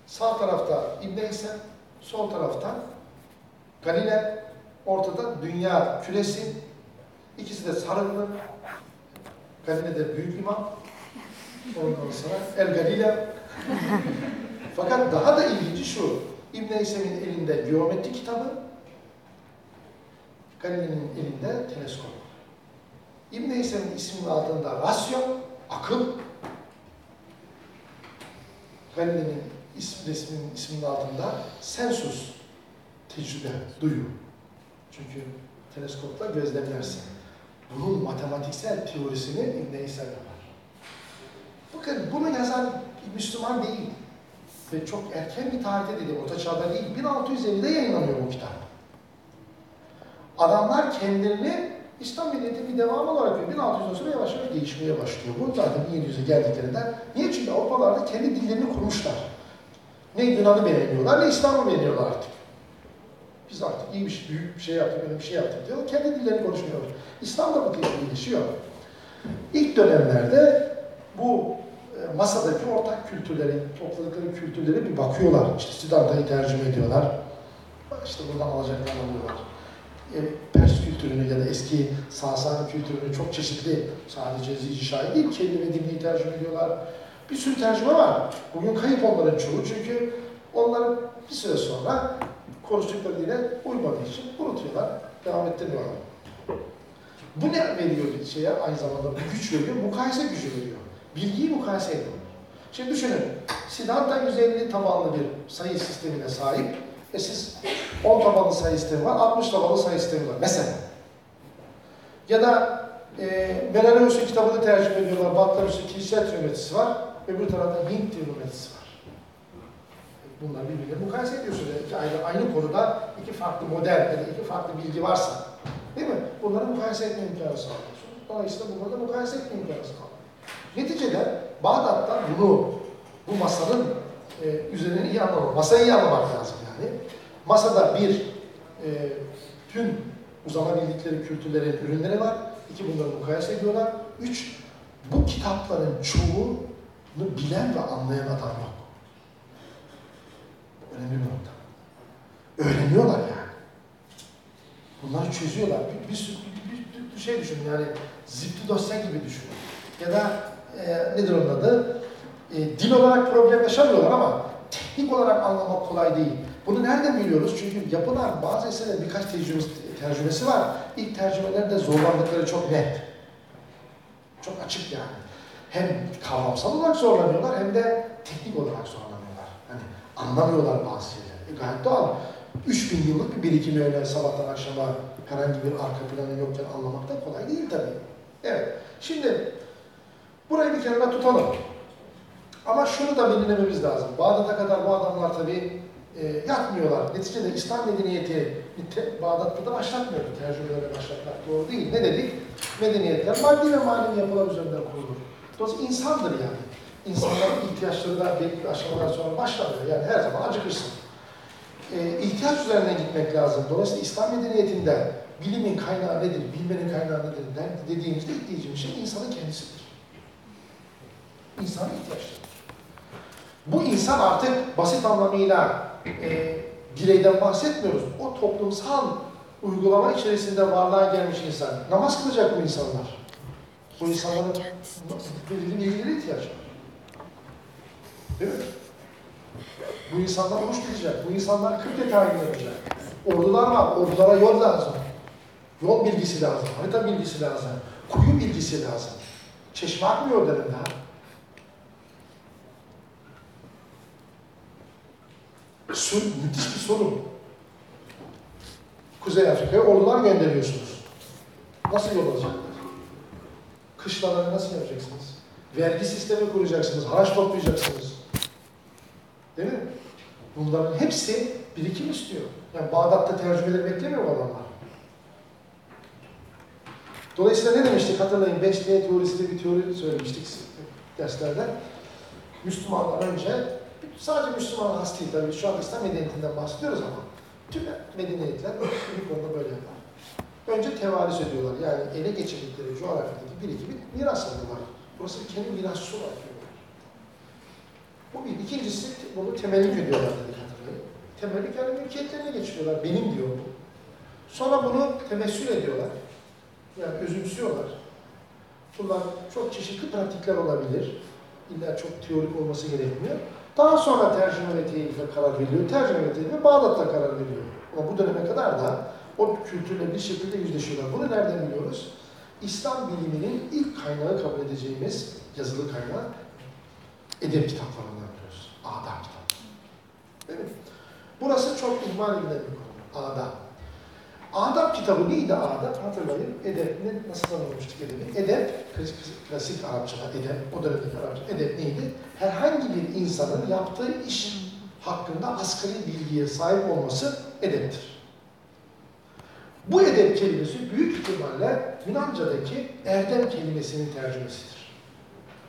Sağ tarafta İbn Heysen, sol tarafta Galile, ortada dünya küresi, ikisi de sarıklı. Galile'de büyük imam, ondan sonra El Galile. Fakat daha da ilginci şu, İbn Heysem'in elinde geometri kitabı, Galile'nin elinde teleskop. İbn Heysem'in isminin altında rasyo, akıl. Galile'nin ismi resminin isminin altında sensus, tecrübe, duyu. Çünkü teleskopla gözlemlersin. Bunun matematiksel teorisini İbn Heysem yapar. Bakın bunu yazan Müslüman değil. Ve çok erken bir tarihte dedi, orta çağda değil, 1650'de yayınlanıyor bu kitap. Adamlar kendilerini İslam medeniyetinin bir devamı olarak görüyor. 1600'den sonra yavaş yavaş değişmeye başlıyor. Bu zaten 1700'e geldiklerinde. Niye? Çünkü Avrupalarda kendi dillerini kurmuşlar. Ne Yunan'ı beğeniyorlar, ne İslam'ı beğeniyorlar artık. Biz artık iyi bir şey, büyük bir şey yaptık, öyle bir şey yaptık diyor. Kendi dillerini konuşmuyorlar. İslam da bu dille gelişiyor. İlk dönemlerde bu e, masadaki ortak kültürleri, topladıkları kültürlere bir bakıyorlar. İşte Siddhartha'yı tercüme ediyorlar. İşte buradan alacaklar alıyorlar. E, Pers kültürünü ya da eski Sasani kültürünü çok çeşitli, sadece Zici Şahi değil, kelime ve dinliği tercüme ediyorlar. Bir sürü tercüme var. Bugün kayıp onların çoğu çünkü onların bir süre sonra konuştukları dile uymadığı için unutuyorlar, devam ettirmiyorlar. Bu ne veriyor bir şeye aynı zamanda? Bu güç veriyor, mukayese gücü veriyor. Bilgiyi mukayese ediyor. Şimdi düşünün, Siddhartha 150 tabanlı bir sayı sistemine sahip ve siz 10 tabanlı sayı sistemi var, 60 tabanlı sayı sistemi var mesela. Ya da e, Menelaus'un kitabını tercüme ediyorlar, Batlamyus'un kilisel trigonometrisi var, öbür tarafta Hint trigonometrisi var. Bunlar birbirine mukayese ediyorsunuz. Yani iki ayrı, aynı konuda iki farklı model ya iki farklı bilgi varsa, değil mi? Bunları mukayese etme imkanı sağlıyorsunuz. Dolayısıyla bunları da mukayese etme imkanı sağlıyor. Neticede Bağdat'ta bunu, bu masanın e, üzerine iyi anlamak, masayı iyi anlamak lazım yani. Masada bir, e, tüm uzanabildikleri kültürlerin ürünleri var. İki, bunları mukayese ediyorlar. Üç, bu kitapların çoğunu bilen ve anlayan adam yok. Önemli bir nokta. Öğreniyorlar yani. Bunları çözüyorlar. Bir, bir, bir, bir- şey düşünün yani zipli dosya gibi düşünün. Ya da e, nedir onun adı? E, dil olarak problem yaşamıyorlar ama teknik olarak anlamak kolay değil. Bunu nereden biliyoruz? Çünkü yapılan bazı eserlerin birkaç tecrübesi, tercümesi var. İlk tercümelerde zorlandıkları çok net. Çok açık yani. Hem kavramsal olarak zorlanıyorlar hem de teknik olarak zorlanıyorlar. Anlamıyorlar bazı şeyleri. E, gayet doğal. 3000 yıllık bir birikimi öyle sabahtan akşama herhangi bir arka planı yokken anlamak da kolay değil tabii. Evet. Şimdi burayı bir kenara tutalım. Ama şunu da belirlememiz lazım. Bağdat'a kadar bu adamlar tabii e, yatmıyorlar. Neticede İslam medeniyeti Bağdat'ta da başlatmıyordu. Tercümelerle başlatmak doğru değil. Ne dedik? Medeniyetler maddi ve manevi yapılar üzerinden kurulur. Dolayısıyla insandır yani. İnsanların ihtiyaçları da belli bir aşamadan sonra başlamıyor. Yani her zaman acıkırsın. E, ihtiyaç üzerinden gitmek lazım. Dolayısıyla İslam medeniyetinde bilimin kaynağı nedir, bilmenin kaynağı nedir der- dediğimizde diyeceğimiz şey insanın kendisidir. İnsan ihtiyaçları. Bu insan artık basit anlamıyla e, bireyden bahsetmiyoruz. O toplumsal uygulama içerisinde varlığa gelmiş insan. Namaz kılacak bu insanlar. Bu insanların belirli bilgileri ihtiyaç var. Değil mi? Bu insanlar oruç tutacak. Bu insanlar kıble tayin yapacak. Ordular var. Ordulara yol lazım. Yol bilgisi lazım. Harita bilgisi lazım. Kuyu bilgisi lazım. Çeşme akmıyor dedim daha. Su, müthiş bir sorun. Kuzey Afrika'ya ordular gönderiyorsunuz. Nasıl yol alacaklar? Kışlaları nasıl yapacaksınız? Vergi sistemi kuracaksınız, haraç toplayacaksınız. Değil mi? Bunların hepsi birikim istiyor. Yani Bağdat'ta tercümeleri beklemiyor bu adamlar. Dolayısıyla ne demiştik hatırlayın, 5D teorisi de bir teori söylemiştik derslerde. Müslümanlar önce, sadece Müslüman has değil tabii, şu an İslam medeniyetinden bahsediyoruz ama tüm medeniyetler bir konuda böyle yapar. Önce tevaris ediyorlar, yani ele geçirdikleri coğrafyadaki birikimi miras alıyorlar. Burası bir kendi mirasçısı olarak. Bu bir. İkincisi, bunu temellik ediyorlar dedik hatırlayın. Temellik yani mülkiyetlerine geçiriyorlar, benim diyor bu. Sonra bunu temessül ediyorlar. Yani özümsüyorlar. Bunlar çok çeşitli pratikler olabilir. İlla çok teorik olması gerekmiyor. Daha sonra tercüme teyifle karar veriliyor. Tercüme teyifle Bağdat'ta karar veriliyor. Ama bu döneme kadar da o kültürle bir şekilde yüzleşiyorlar. Bunu nereden biliyoruz? İslam biliminin ilk kaynağı kabul edeceğimiz yazılı kaynağı edep kitaplarından kitapları. Değil mi? Burası çok ihmal edilen bir konu. Adab. Adab kitabı neydi adab? Hatırlayın. Edep ne, nasıl tanımlamıştık edebi? Edep, klasik, klasik Arapçada edep, o dönemdeki Arapça edep neydi? Herhangi bir insanın yaptığı iş hakkında asgari bilgiye sahip olması edeptir. Bu edep kelimesi büyük ihtimalle Yunanca'daki erdem kelimesinin tercümesidir.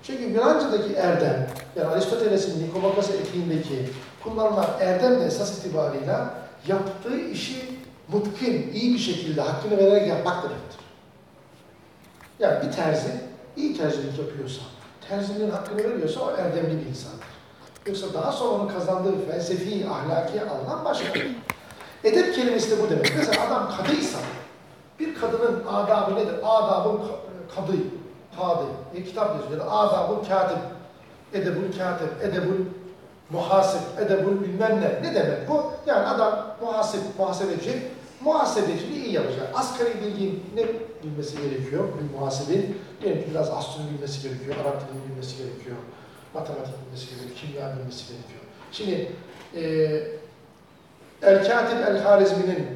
Çünkü Yunanca'daki erdem, yani Aristoteles'in Nikomakos etiğindeki kullanılan erdem de esas itibarıyla yaptığı işi mutkin, iyi bir şekilde hakkını vererek yapmak demektir. Yani bir terzi iyi terzilik yapıyorsa, terzinin hakkını veriyorsa o erdemli bir insandır. Yoksa daha sonra onun kazandığı felsefi, ahlaki anlam başka. Edep kelimesi de bu demek. Mesela adam kadıysa, bir kadının adabı nedir? Adabın ka- kadı, kadı. Bir kitap yazıyor. Adabın katip, edebul katip, edebul muhasip, edebul bilmem ne. Ne demek bu? Yani adam muhasip, muhasebeci, muhasebeciliği iyi yapacak. Asgari bilgi ne bilmesi gerekiyor bir muhasebin? Diyelim ki biraz astronomi bilmesi gerekiyor, Arap dilini bilmesi gerekiyor, matematik bilmesi gerekiyor, kimya bilmesi gerekiyor. Şimdi eee El-Katib El-Harizmi'nin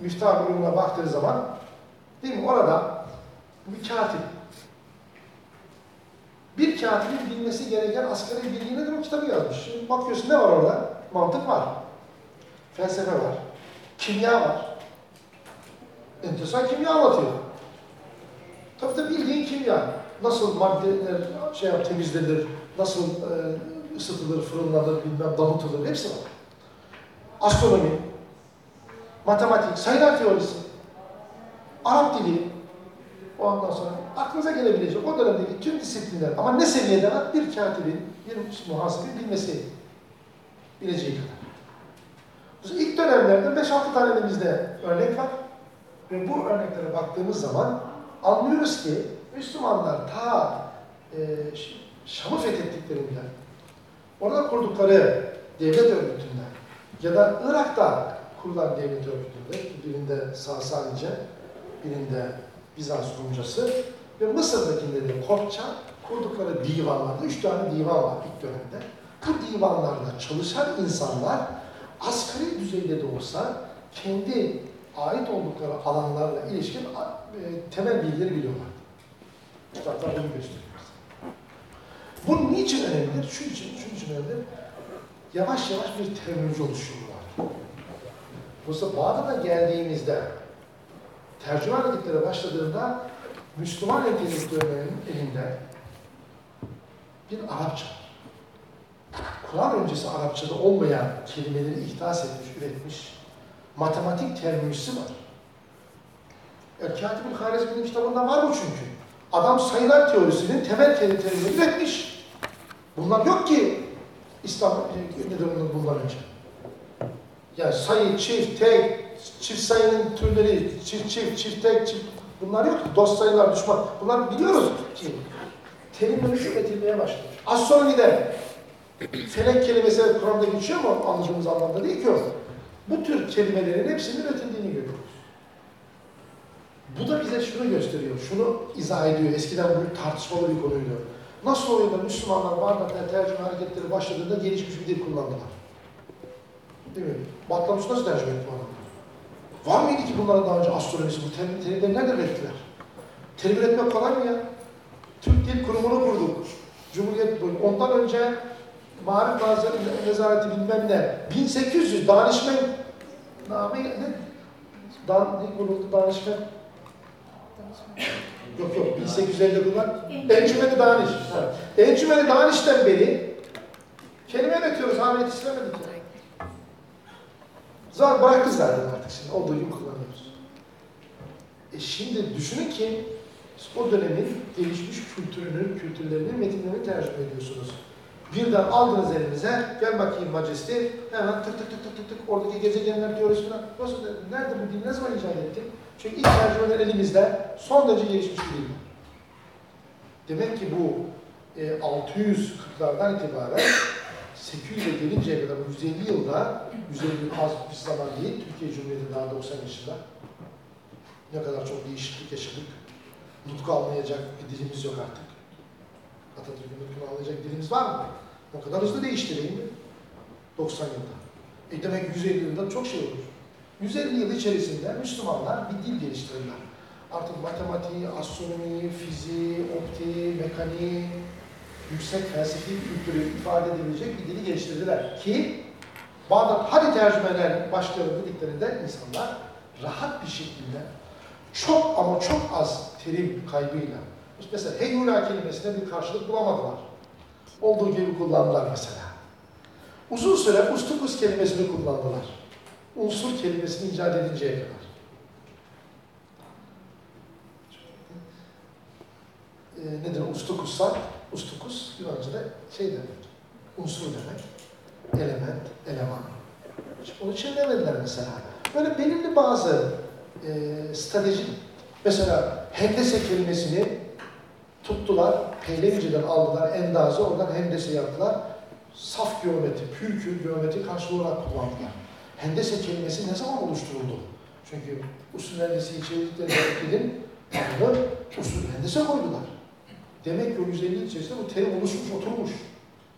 Miftah bölümüne baktığı zaman değil mi orada bir katip bir katibin bilmesi gereken asgari bilgi nedir o kitabı yazmış. Şimdi bakıyorsun ne var orada? Mantık var. Felsefe var. Kimya var. Enteresan kimya anlatıyor. Tabii tabii bildiğin kimya. Nasıl maddeler şey yap, temizlenir, nasıl e, ısıtılır, fırınlanır, bilmem damıtılır, hepsi var. Astronomi, matematik, sayılar teorisi, Arap dili, ondan sonra aklınıza gelebilecek o dönemdeki tüm disiplinler ama ne seviyede var? Bir katibin, bir muhasebin bilmesi bileceği kadar. İlk dönemlerde 5-6 tane elimizde örnek var. Ve bu örneklere baktığımız zaman anlıyoruz ki Müslümanlar ta e, Şam'ı fethettiklerinde orada kurdukları devlet örgütünden ya da Irak'ta kurulan devlet örgütünde birinde Sasanice, birinde Bizans Rumcası ve Mısır'dakinde de Kopça kurdukları divanlarda, üç tane divan var ilk dönemde. Bu divanlarda çalışan insanlar asgari düzeyde de olsa kendi ait oldukları alanlarla ilişkin e, temel bilgileri biliyorlar. Kitaplar bunu gösteriyor. Bu niçin önemlidir? Şu için, şu için önemlidir. Yavaş yavaş bir terminoloji oluşuyorlar. Dolayısıyla Bağdat'a geldiğimizde tercüme hareketleri başladığında Müslüman entelektüellerin elinde bir Arapça, Kur'an öncesi Arapçada olmayan kelimeleri ihdas etmiş, üretmiş matematik terminolojisi var. El-Katibül Harizmi'nin kitabında var bu çünkü. Adam sayılar teorisinin temel terimlerini üretmiş. Bunlar yok ki İslam e, nedir bundan önce. Yani sayı, çift, tek, çift sayının türleri, çift çift, çift tek, çift bunlar yok. Dost sayılar, düşman. Bunlar biliyoruz ki terimleri üretilmeye başlamış. Astronomide felek kelimesi Kur'an'da geçiyor mu anladığımız anlamda değil ki o. Bu tür kelimelerin hepsinin üretildiğini görüyoruz. Bu da bize şunu gösteriyor, şunu izah ediyor. Eskiden bu tartışmalı bir konuydu. Nasıl oluyor da Müslümanlar Bağdat'ta tercüme hareketleri başladığında gelişmiş bir dil kullandılar? Değil mi? Batlamış nasıl tercüme etti bu adamlar? Var mıydı ki bunlara daha önce astronomisi? Bu terim, terimleri nereden ürettiler? Terim üretmek kolay mı ya? Türk Dil Kurumu'nu kurduk. Cumhuriyet boyu. Ondan önce Marif Nazarı Nezareti bilmem ne. 1800 danışmen Name ne? Dan, ne kuruldu danışmen? Yok yok 1850'de kurulan Encümeni Daniş. Ha. Encümeni Daniş'ten beri kelime üretiyoruz. Yetiştiremedik ya. Zaten bıraktı zaten artık şimdi. Olduğu gibi kullanıyoruz. E şimdi düşünün ki o dönemin gelişmiş kültürünün, kültürlerinin metinlerini tercüme ediyorsunuz. Birden aldınız elinize, gel bakayım majesti, hemen tık tık tık tık tık tık oradaki gezegenler teorisi falan. Nasıl, nerede bu dil, ne zaman icat etti? Çünkü ilk tercümeler elimizde son derece gelişmiş bir dil. Demek ki bu e, 640'lardan itibaren 800'e gelinceye kadar bu 150 yılda, 150 yıl az bir zaman değil, Türkiye Cumhuriyeti daha 90 yaşında. Ne kadar çok değişiklik yaşadık. Nutku anlayacak bir dilimiz yok artık. Atatürk'ün nutkunu anlayacak dilimiz var mı? O kadar hızlı değişti mi? 90 yılda. E demek 150 yılda çok şey olur. 150 yıl içerisinde Müslümanlar bir dil geliştirirler. Artık matematiği, astronomiyi, fiziği, optiği, mekaniği, yüksek felsefi kültürü ifade edebilecek bir dili geliştirdiler. Ki Bağdat hadi tercümeler başlayalım dediklerinde insanlar rahat bir şekilde çok ama çok az terim kaybıyla mesela heyula kelimesine bir karşılık bulamadılar. Olduğu gibi kullandılar mesela. Uzun süre ustukus kelimesini kullandılar. Unsur kelimesini icat edinceye kadar. E, nedir ustukussa? Ustukus Yunanca'da şey demek, unsur demek, element, eleman. Onu çeviremediler mesela. Böyle belirli bazı e, strateji, mesela hendese kelimesini tuttular, Peylevice'den aldılar, endazı, oradan hendese yaptılar. Saf geometri, pürkül geometri karşılığı olarak kullandılar. Hendese kelimesi ne zaman oluşturuldu? Çünkü usul hendesi içerikleri dilin adını usul hendese koydular. Demek ki o 150 yıl içerisinde bu terim oluşmuş, oturmuş.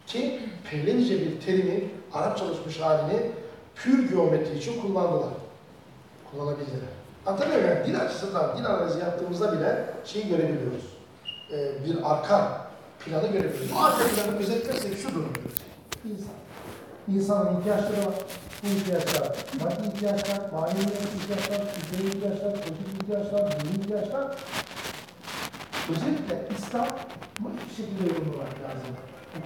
Ki Pehlevice bir terimi, Arap çalışmış halini pür geometri için kullandılar. Kullanabildiler. Anlatabiliyor muyum? Yani dil açısından, dil analizi yaptığımızda bile şeyi görebiliyoruz. Ee, bir arka planı görebiliyoruz. Bu arka planı özetlersek şu durum. İnsan. İnsanın ihtiyaçları var. Bu ihtiyaçlar, maddi ihtiyaçlar, manevi ihtiyaçlar, kültürel ihtiyaçlar, politik ihtiyaçlar, dini ihtiyaçlar. Özellikle İslam bu iki şekilde yorumlamak lazım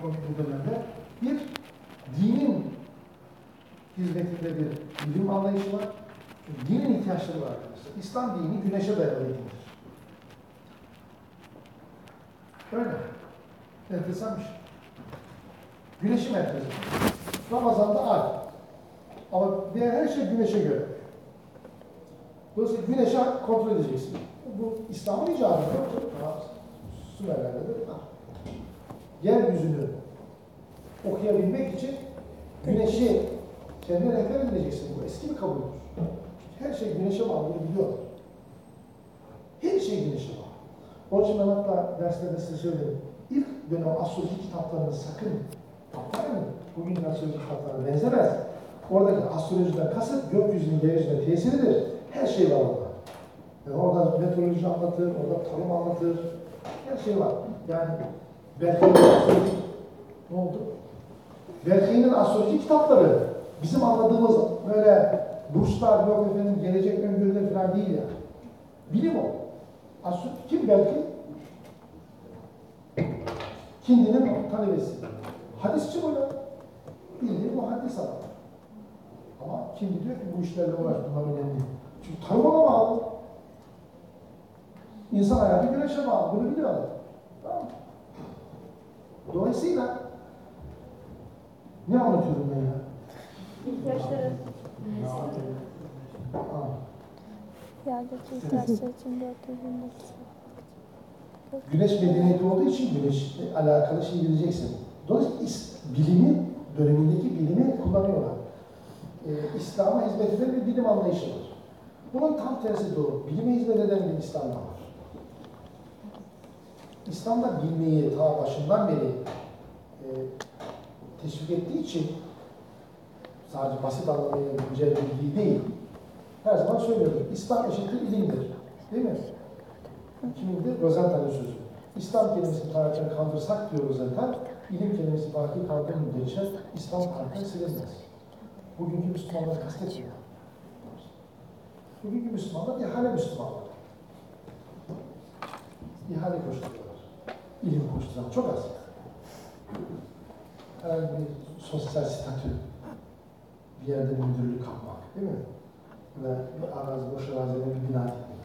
bu bu dönemde. Bir, dinin hizmetinde bir bilim anlayışı var. Çünkü dinin ihtiyaçları var arkadaşlar. İslam dini güneşe dayalı dindir. Öyle. Enteresan bir şey. Merkezi. Ramazan'da ay. Ama diğer her şey güneşe göre. Dolayısıyla güneşi kontrol edeceksin. Bu İslam'ın icadı. Sümerler'de de var. Yeryüzünü okuyabilmek için güneşi kendine rehber edeceksin. Bu eski bir kabuldür. Her şey güneşe bağlı biliyorlar. Her şey güneşe bağlı. Onun için ben hatta derslerde size söyledim. İlk dönem astroloji kitaplarını sakın kapatmayın. Bugün astroloji kitaplarına benzemez. Oradaki astrolojiden kasıt gökyüzünün yeryüzüne tesiridir. Her şey var orada. Yani orada meteoroloji anlatır, orada tarım anlatır. Her şey var. Yani Berkay'ın astroloji... Ne oldu? Berkay'ın astroloji kitapları bizim anladığımız böyle burçlar, yok efendim gelecek öngörüleri falan değil ya. Bilim o. Astro kim Berkay? Kindi'nin talebesi. Hadisçi ya. Bildiğin muhaddis adam. Ama Kindi diyor ki bu işlerle uğraş, bunlar önemli. Çünkü tarım ona bağlı. İnsan hayatı güneşe bağlı, bunu biliyorlar. Tamam mı? Dolayısıyla ne anlatıyorum ben ya? İhtiyaçları. Aa, Yerdeki ihtiyaçlar için gökyüzündeki. Güneş medeniyeti olduğu için güneşle alakalı şey bileceksin. Dolayısıyla bilimi, dönemindeki bilimi kullanıyorlar. Ee, İslam'a hizmet eden bir bilim anlayışı var. Bunun tam tersi doğru. Bilime hizmet eden bir İslam var. İslam'da bilmeyi ta başından beri e, teşvik ettiği için sadece basit anlamıyla güncel bilgiyi değil, her zaman söylüyorum. İslam eşittir ilimdir. Değil mi? Kimindir? Rosenthal'in sözü. İslam kelimesini tarihten kaldırsak diyor Rosenthal, ilim kelimesi baki kaldığı müddetçe İslam tarihten silinmez. Bugünkü Müslümanlar kastetmiyor. Bugünkü Müslümanlar ihale Müslümanlar. İhale koşturuyorlar. İlim koşturan çok az. Herhangi bir sosyal statü, bir yerde müdürlük kapmak, değil mi? Ve bir arazi, boş arazide bir bina dikmek.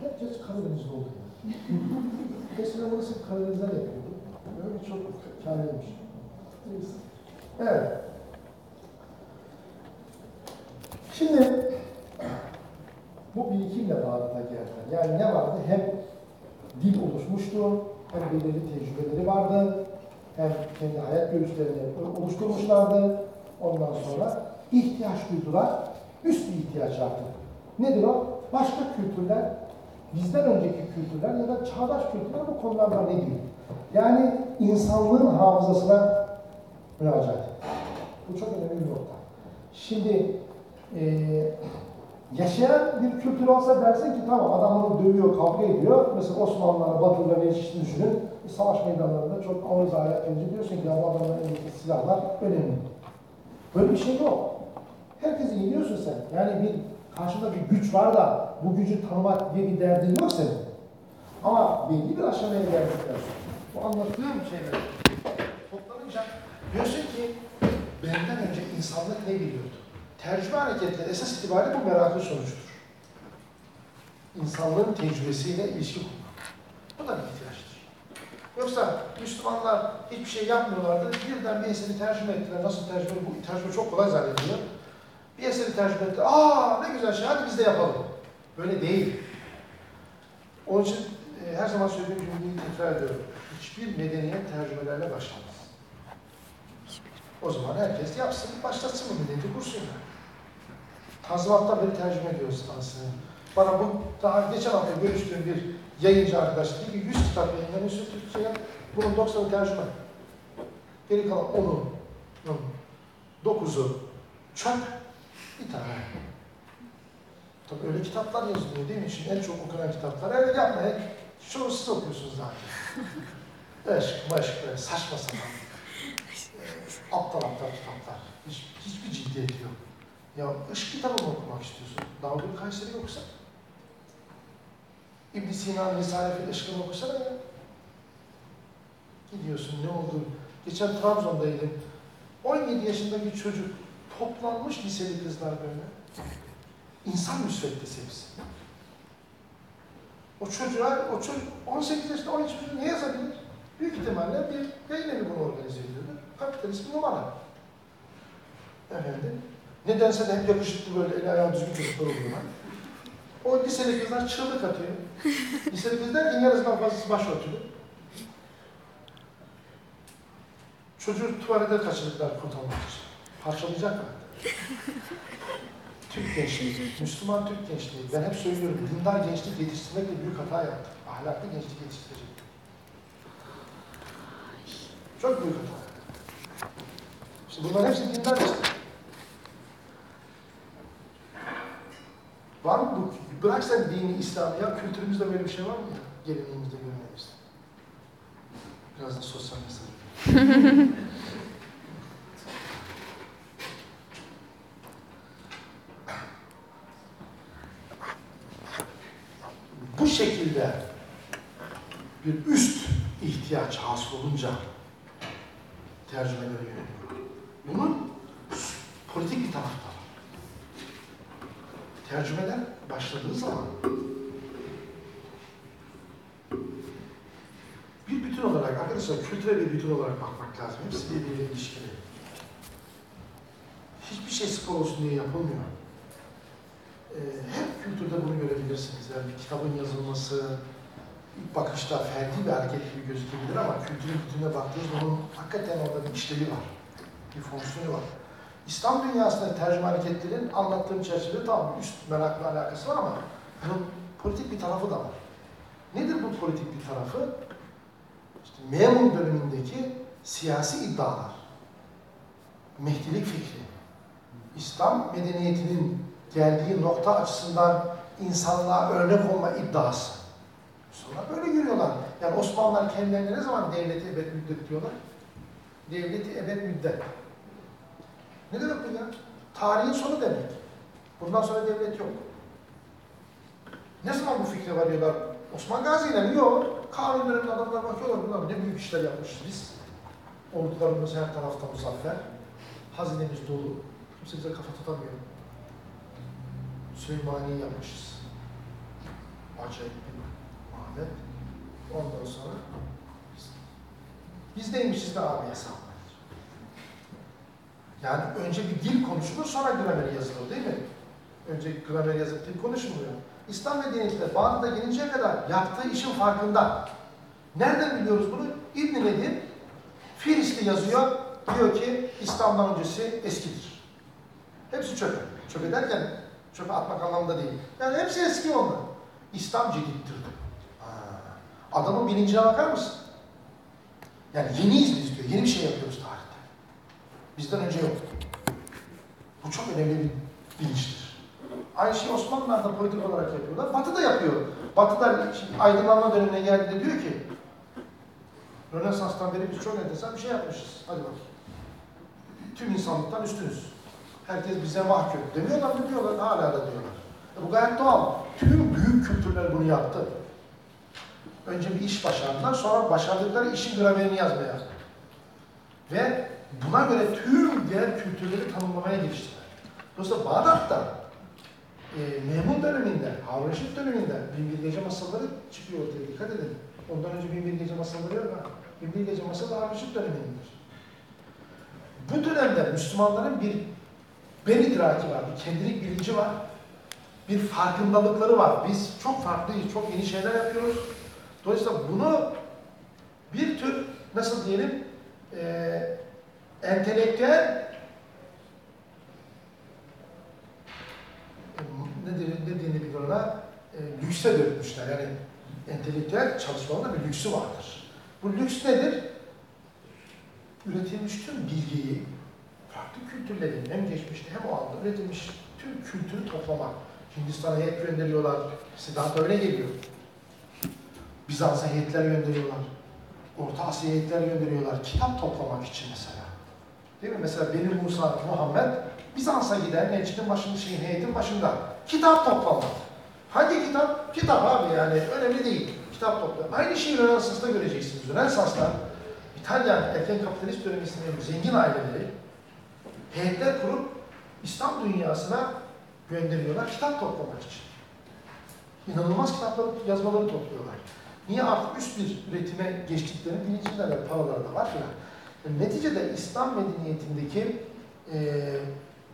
Herkes Karadenizli oldu. ya. Eskiden burası Karadeniz'den yapıyordu. Öyle çok kârlıymış. Evet. Şimdi bu birikimle bağlıta geldiler. Yani ne vardı? Hem dil oluşmuştu, hem belirli tecrübeleri vardı, hem kendi hayat görüşlerini oluşturmuşlardı. Ondan sonra ihtiyaç duydular, üst bir ihtiyaç artık. Nedir o? Başka kültürler, bizden önceki kültürler ya da çağdaş kültürler bu konularda ne diyor? Yani insanlığın hafızasına müracaat. Bu çok önemli bir nokta. Şimdi eee yaşayan bir kültür olsa dersin ki tamam adam onu dövüyor, kavga ediyor. Mesela Osmanlılara, Batılılara yetiştiğini düşünün. Bir savaş meydanlarında çok ağır zayiat gelince diyorsun ki ya bu adamların elindeki silahlar önemli. Böyle bir şey yok. Herkesi yeniyorsun sen. Yani bir karşında bir güç var da bu gücü tanımak diye bir derdin yok senin. Ama belli bir aşamaya geldikten sonra bu anlattığım şeyler toplanınca diyorsun ki benden önce insanlık ne biliyordu? Tercüme hareketleri esas itibariyle bu merakın sonucudur. İnsanlığın tecrübesiyle ilişki kurmak. Bu da bir ihtiyaçtır. Yoksa Müslümanlar hiçbir şey yapmıyorlardı. Birden bir eseri tercüme ettiler. Nasıl tercüme? Bu tercüme çok kolay zannediliyor. Bir eseri tercüme ettiler. Aa ne güzel şey hadi biz de yapalım. Böyle değil. Onun için e, her zaman söylediğim cümleyi tekrar ediyorum. Hiçbir medeniyet tercümelerle başlamaz. O zaman herkes yapsın, başlasın bu medeniyeti kursun. Tanzimat'tan beri tercüme ediyoruz aslında. Bana bu daha geçen hafta görüştüğüm bir yayıncı arkadaş dedi ki 100 kitap yayınlanıyor Türkçe'ye. Bunun 90'ı tercüme. Geri kalan 10'u, 9'u çöp, bir tane. Tabii öyle kitaplar yazılıyor değil mi? Şimdi en çok okunan kitaplar. Öyle yapmayın. Çoğu siz okuyorsunuz zaten. Aşk, maşk, böyle saçma sapan. Ee, aptal aptal kitaplar. Hiç, hiçbir ciddiyeti yok. Ya ışık kitabı mı okumak istiyorsun? Davul Kayseri'yi okusana. İbn Sina'nın Risale-i Işkı'nı okusana ya. Gidiyorsun ne oldu? Geçen Trabzon'daydım. 17 yaşındaki çocuk toplanmış liseli kızlar böyle. İnsan müsveddesi hepsi. O çocuğa, o çocuk 18 yaşında 13 yaşında ne yazabilir? Büyük ihtimalle bir yayın bunu organize ediyordur. Kapitalist bir numara. Efendim, nedense de hep yakışıklı böyle eli ayağı düzgün çocuklar oluyorlar. O liseli kızlar çığlık atıyor. liseli kız derken yarısından fazlası başörtülü. Çocuğu tuvalete kaçırdılar kurtarmak için. Parçalayacaklar. Türk gençliği, Müslüman Türk gençliği. Ben hep söylüyorum, dindar gençlik yetiştirmekle büyük hata yaptık. Ahlaklı gençlik yetiştirecek. Çok büyük hata. İşte bunların hepsi dindar gençlik. Var mı bu? Bırak sen dini, İslam'ı ya, kültürümüzde böyle bir şey var mı ya? Geleneğimizde, göreneğimizde. Biraz da sosyal mesele. bu şekilde bir üst ihtiyaç hasıl olunca tercümelere yöneliyor. Bunun politik bir var. Tercümeler başladığı zaman bir bütün olarak, arkadaşlar kültürel bir bütün olarak bakmak lazım. Hepsi birbiriyle ilişkili. Hiçbir şey spor olsun diye yapılmıyor. Ee, hep kültürde bunu görebilirsiniz. Yani bir kitabın yazılması, ilk bakışta ferdi bir hareket gibi gözükebilir ama kültürün bütününe baktığınızda onun hakikaten orada bir işlevi var. Bir fonksiyonu var. İslam dünyasında tercüme hareketlerin anlattığım çerçevede tamam üst merakla alakası var ama bunun politik bir tarafı da var. Nedir bu politik bir tarafı? İşte Memun dönemindeki siyasi iddialar, Mehdilik fikri, İslam medeniyetinin geldiği nokta açısından insanlığa örnek olma iddiası. Müslümanlar böyle görüyorlar. Yani Osmanlılar kendilerine ne zaman devleti ebed müddet diyorlar? Devleti ebed müddet. Ne demek bu ya? Tarihin sonu demek. Bundan sonra devlet yok. Ne zaman bu fikre varıyorlar? Osman Gazi ile mi? Yok. Kanun döneminde adamlar bakıyorlar bunlar ne büyük işler yapmışız biz. Ordularımız her tarafta muzaffer. Hazinemiz dolu. Kimse bize kafa tutamıyor. Süleymaniye yapmışız. Acayip bir mabet. Ondan sonra biz, biz neymişiz de abi hesabı. Yani önce bir dil konuşulur sonra gramer yazılır değil mi? Önce gramer yazıp dil konuşulmuyor. İslam medeniyetinde Bağdat'a gelinceye kadar yaptığı işin farkında. Nereden biliyoruz bunu? İbn Nedim Filis'te yazıyor. Diyor ki İslam'dan öncesi eskidir. Hepsi çöpe. Çöpe derken çöpe atmak anlamında değil. Yani hepsi eski onlar. İslam cedittir. Adamın bilincine bakar mısın? Yani yeniyiz biz diyor. Yeni bir şey yapıyoruz. Bizden önce yok. Bu çok önemli bir bilinçtir. Aynı şeyi Osmanlılar da politik olarak yapıyorlar. Batı da yapıyor. Batı da şimdi aydınlanma dönemine geldiğinde diyor ki Rönesans'tan beri biz çok enteresan bir şey yapmışız. Hadi bakayım. Tüm insanlıktan üstünüz. Herkes bize mahkum. Demiyorlar mı diyorlar, hala da diyorlar. E bu gayet doğal. Tüm büyük kültürler bunu yaptı. Önce bir iş başardılar, sonra başardıkları işin gramerini yazmaya. Ve buna göre tüm diğer kültürleri tanımlamaya giriştiler. Dolayısıyla Bağdat'ta e, Memun döneminde, Harun Reşit döneminde Binbir Gece masalları çıkıyor ortaya. Dikkat edin. Ondan önce Binbir Gece masalları yok ha. Binbir Gece masalı Harun Reşit dönemindedir. Bu dönemde Müslümanların bir ben idraki var, bir kendilik bilinci var, bir farkındalıkları var. Biz çok farklıyız, çok yeni şeyler yapıyoruz. Dolayısıyla bunu bir tür, nasıl diyelim, e, entelektüel e, ne, ne denilebilir ona? E, lükse dönmüşler. Yani entelektüel çalışmaların da bir lüksü vardır. Bu lüks nedir? Üretilmiş tüm bilgiyi, farklı kültürlerin hem geçmişte hem o anda üretilmiş tüm kültürü toplamak. Hindistan'a heyet gönderiyorlar. Siddhartha öyle geliyor. Bizans'a heyetler gönderiyorlar. Orta Asya heyetler gönderiyorlar. Kitap toplamak için mesela. Değil mi? Mesela benim Musa Muhammed Bizans'a gider, Necdet'in başında, şeyin heyetin başında. Kitap toplamak. Hangi kitap? Kitap abi yani önemli değil. Kitap toplamak. Aynı şeyi Rönesans'ta göreceksiniz. Rönesans'ta İtalyan erken kapitalist dönemisinin zengin aileleri dünyasına gönderiyorlar kitap toplamak için. İnanılmaz kitapları, yazmaları topluyorlar. Niye artık üst bir üretime geçtiklerini bilincindeler, paraları da var filan. Neticede İslam medeniyetindeki eee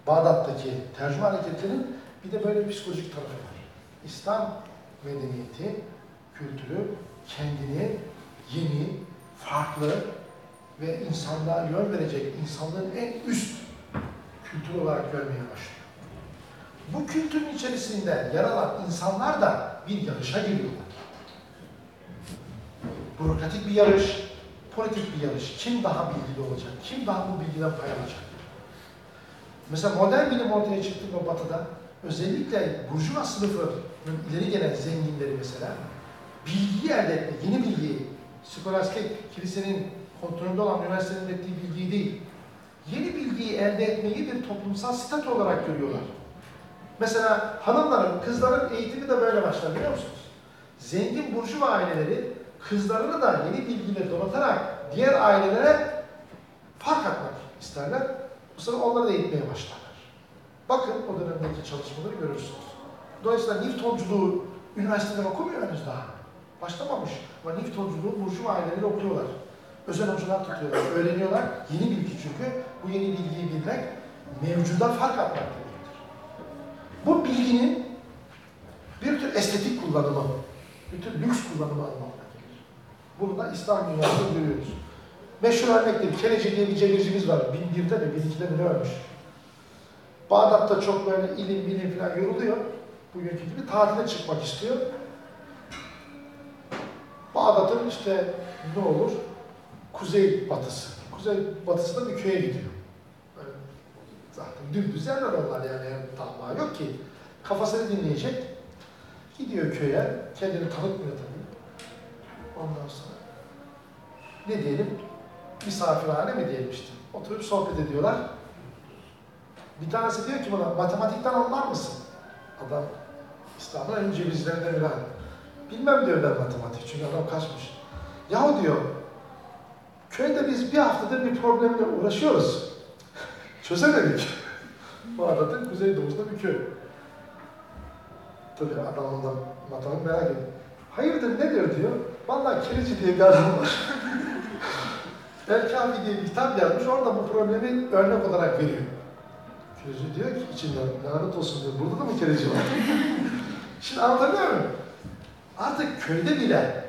Bağdat'taki tercüme hareketlerin bir de böyle bir psikolojik tarafı var. İslam medeniyeti, kültürü kendini yeni, farklı ve insanlığa yön verecek insanlığın en üst kültür olarak görmeye başlıyor. Bu kültürün içerisinde yer alan insanlar da bir yarışa giriyorlar. Bürokratik bir yarış, politik bir yarış. Kim daha bilgili olacak? Kim daha bu bilgiden pay alacak? Mesela modern bilim ortaya çıktığında batıda özellikle burjuva sınıfının ileri gelen zenginleri mesela bilgiyi elde etme, yeni bilgiyi, skolastik kilisenin kontrolünde olan üniversitenin ürettiği bilgiyi değil, yeni bilgiyi elde etmeyi bir toplumsal statü olarak görüyorlar. Mesela hanımların, kızların eğitimi de böyle başlar biliyor musunuz? Zengin burjuva aileleri kızlarını da yeni bilgiyle donatarak diğer ailelere fark atmak isterler. Bu sefer onları da eğitmeye başlarlar. Bakın o dönemdeki çalışmaları görürsünüz. Dolayısıyla Newtonculuğu üniversiteden okumuyor henüz daha. Başlamamış. Ama Newtonculuğu burjuva aileleri okuyorlar. Özel hocalar tutuyorlar, öğreniyorlar. Yeni bilgi çünkü. Bu yeni bilgiyi bilmek mevcuda fark atmak demektir. Bu bilginin bir tür estetik kullanımı, bir tür lüks kullanımı gelir. Bunu da İslam dünyasında görüyoruz. Meşhur örnektir. Keleci diye bir cebircimiz var. 1001'de mi, 1002'de mi ne ölmüş. Bağdat'ta çok böyle ilim, bilim falan yoruluyor. Bugünkü gibi tatile çıkmak istiyor. Bağdat'ın işte ne olur? Kuzey batısı. Kuzey batısında bir köye gidiyor. Zaten dümdüz yerler onlar yani. yani tamam yok ki. Kafasını dinleyecek. Gidiyor köye. Kendini tanıtmıyor tabii. Ondan sonra ne diyelim? Misafirhane mi diyelim işte. Oturup sohbet ediyorlar. Bir tanesi diyor ki buna matematikten anlar mısın? Adam İslam'dan önce bizlerden biri. Bilmem diyor ben matematik çünkü adam kaçmış. Yahu diyor, köyde biz bir haftadır bir problemle uğraşıyoruz. Çözemedik. Bu adanın kuzeydoğusunda bir köy. Tabii adam ondan matematik merak ediyor. Hayırdır nedir diyor. Vallahi Kerici diye bir adam var. Belkavi diye bir kitap yazmış, orada bu problemi örnek olarak veriyor. Kerici diyor ki içinden, lanet olsun diyor, burada da mı kerici var? Şimdi anlatabiliyor muyum? Artık köyde bile,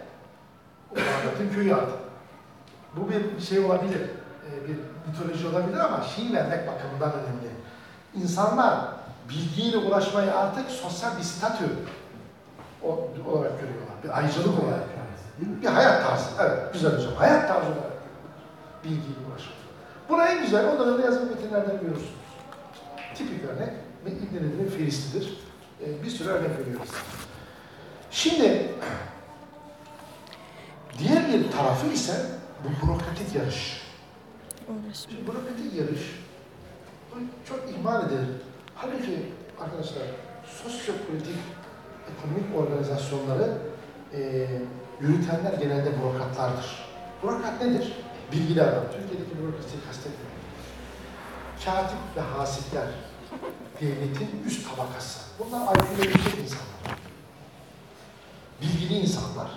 o Bağdat'ın köyü artık. Bu bir şey olabilir, e, bir mitoloji olabilir ama şiir vermek bakımından önemli. İnsanlar bilgiyle ulaşmayı artık sosyal bir statü olarak görüyorlar. Bir ayrıcalık olarak. Bir hayat tarzı. Evet, güzel hocam. Hayat tarzı olarak. Bilgiyle ulaşmak. Buna en güzel o dönemde yazılı metinlerden görürsünüz. Tipik örnek ve İbn Nedir'in Firistidir. Ee, bir sürü örnek veriyoruz. Şimdi diğer bir tarafı ise bu bürokratik yarış. Şimdi bürokratik yarış bu çok ihmal edilir. Halbuki arkadaşlar sosyopolitik ekonomik organizasyonları e, yürütenler genelde bürokratlardır. Bürokrat nedir? Bilgili adam. Türkiye'deki bürokrasiyi kastetmiyorum. Katip ve hasipler devletin üst tabakası. Bunlar IQ'lu yüksek insanlar. Bilgili insanlar.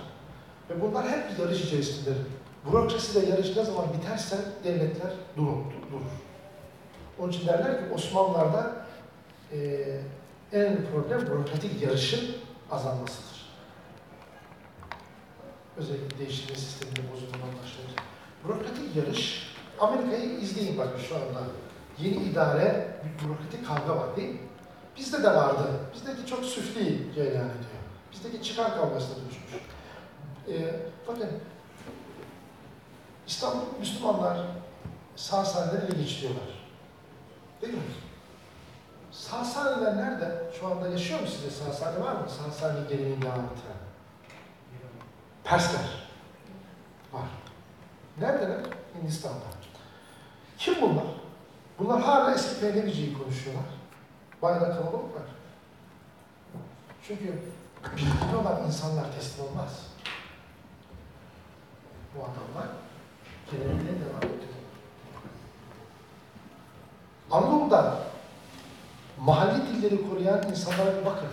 Ve bunlar hep bir yarış içerisindedir. Bürokraside yarış ne zaman biterse devletler durur. durur. Onun için derler ki Osmanlılar'da eee en problem bürokratik yarışın azalmasıdır. Özellikle değiştirme sisteminde bozulmadan başlayınca. Bürokratik yarış, Amerika'yı izleyin bakın şu anda. Yeni idare, bir bürokratik kavga var değil mi? Bizde de vardı. Bizdeki çok süfli cereyan ediyor. Bizdeki çıkar kavgasına dönüşmüş. Ee, bakın, İstanbul Müslümanlar Sasanileri ele geçiriyorlar. Değil mi? Sasaniler nerede? Şu anda yaşıyor mu sizde Sasani var mı? Sasani geleneğini devam ettiren. Persler. Var. Neredeler? Hindistan'da. Kim bunlar? Bunlar hala eski Pehlevici'yi konuşuyorlar. Bayağı da kalabalıklar. Çünkü bilgili olan insanlar teslim olmaz. Bu adamlar geleneğine devam ediyor. Anadolu'da mahalli dilleri koruyan insanlara bir bakın.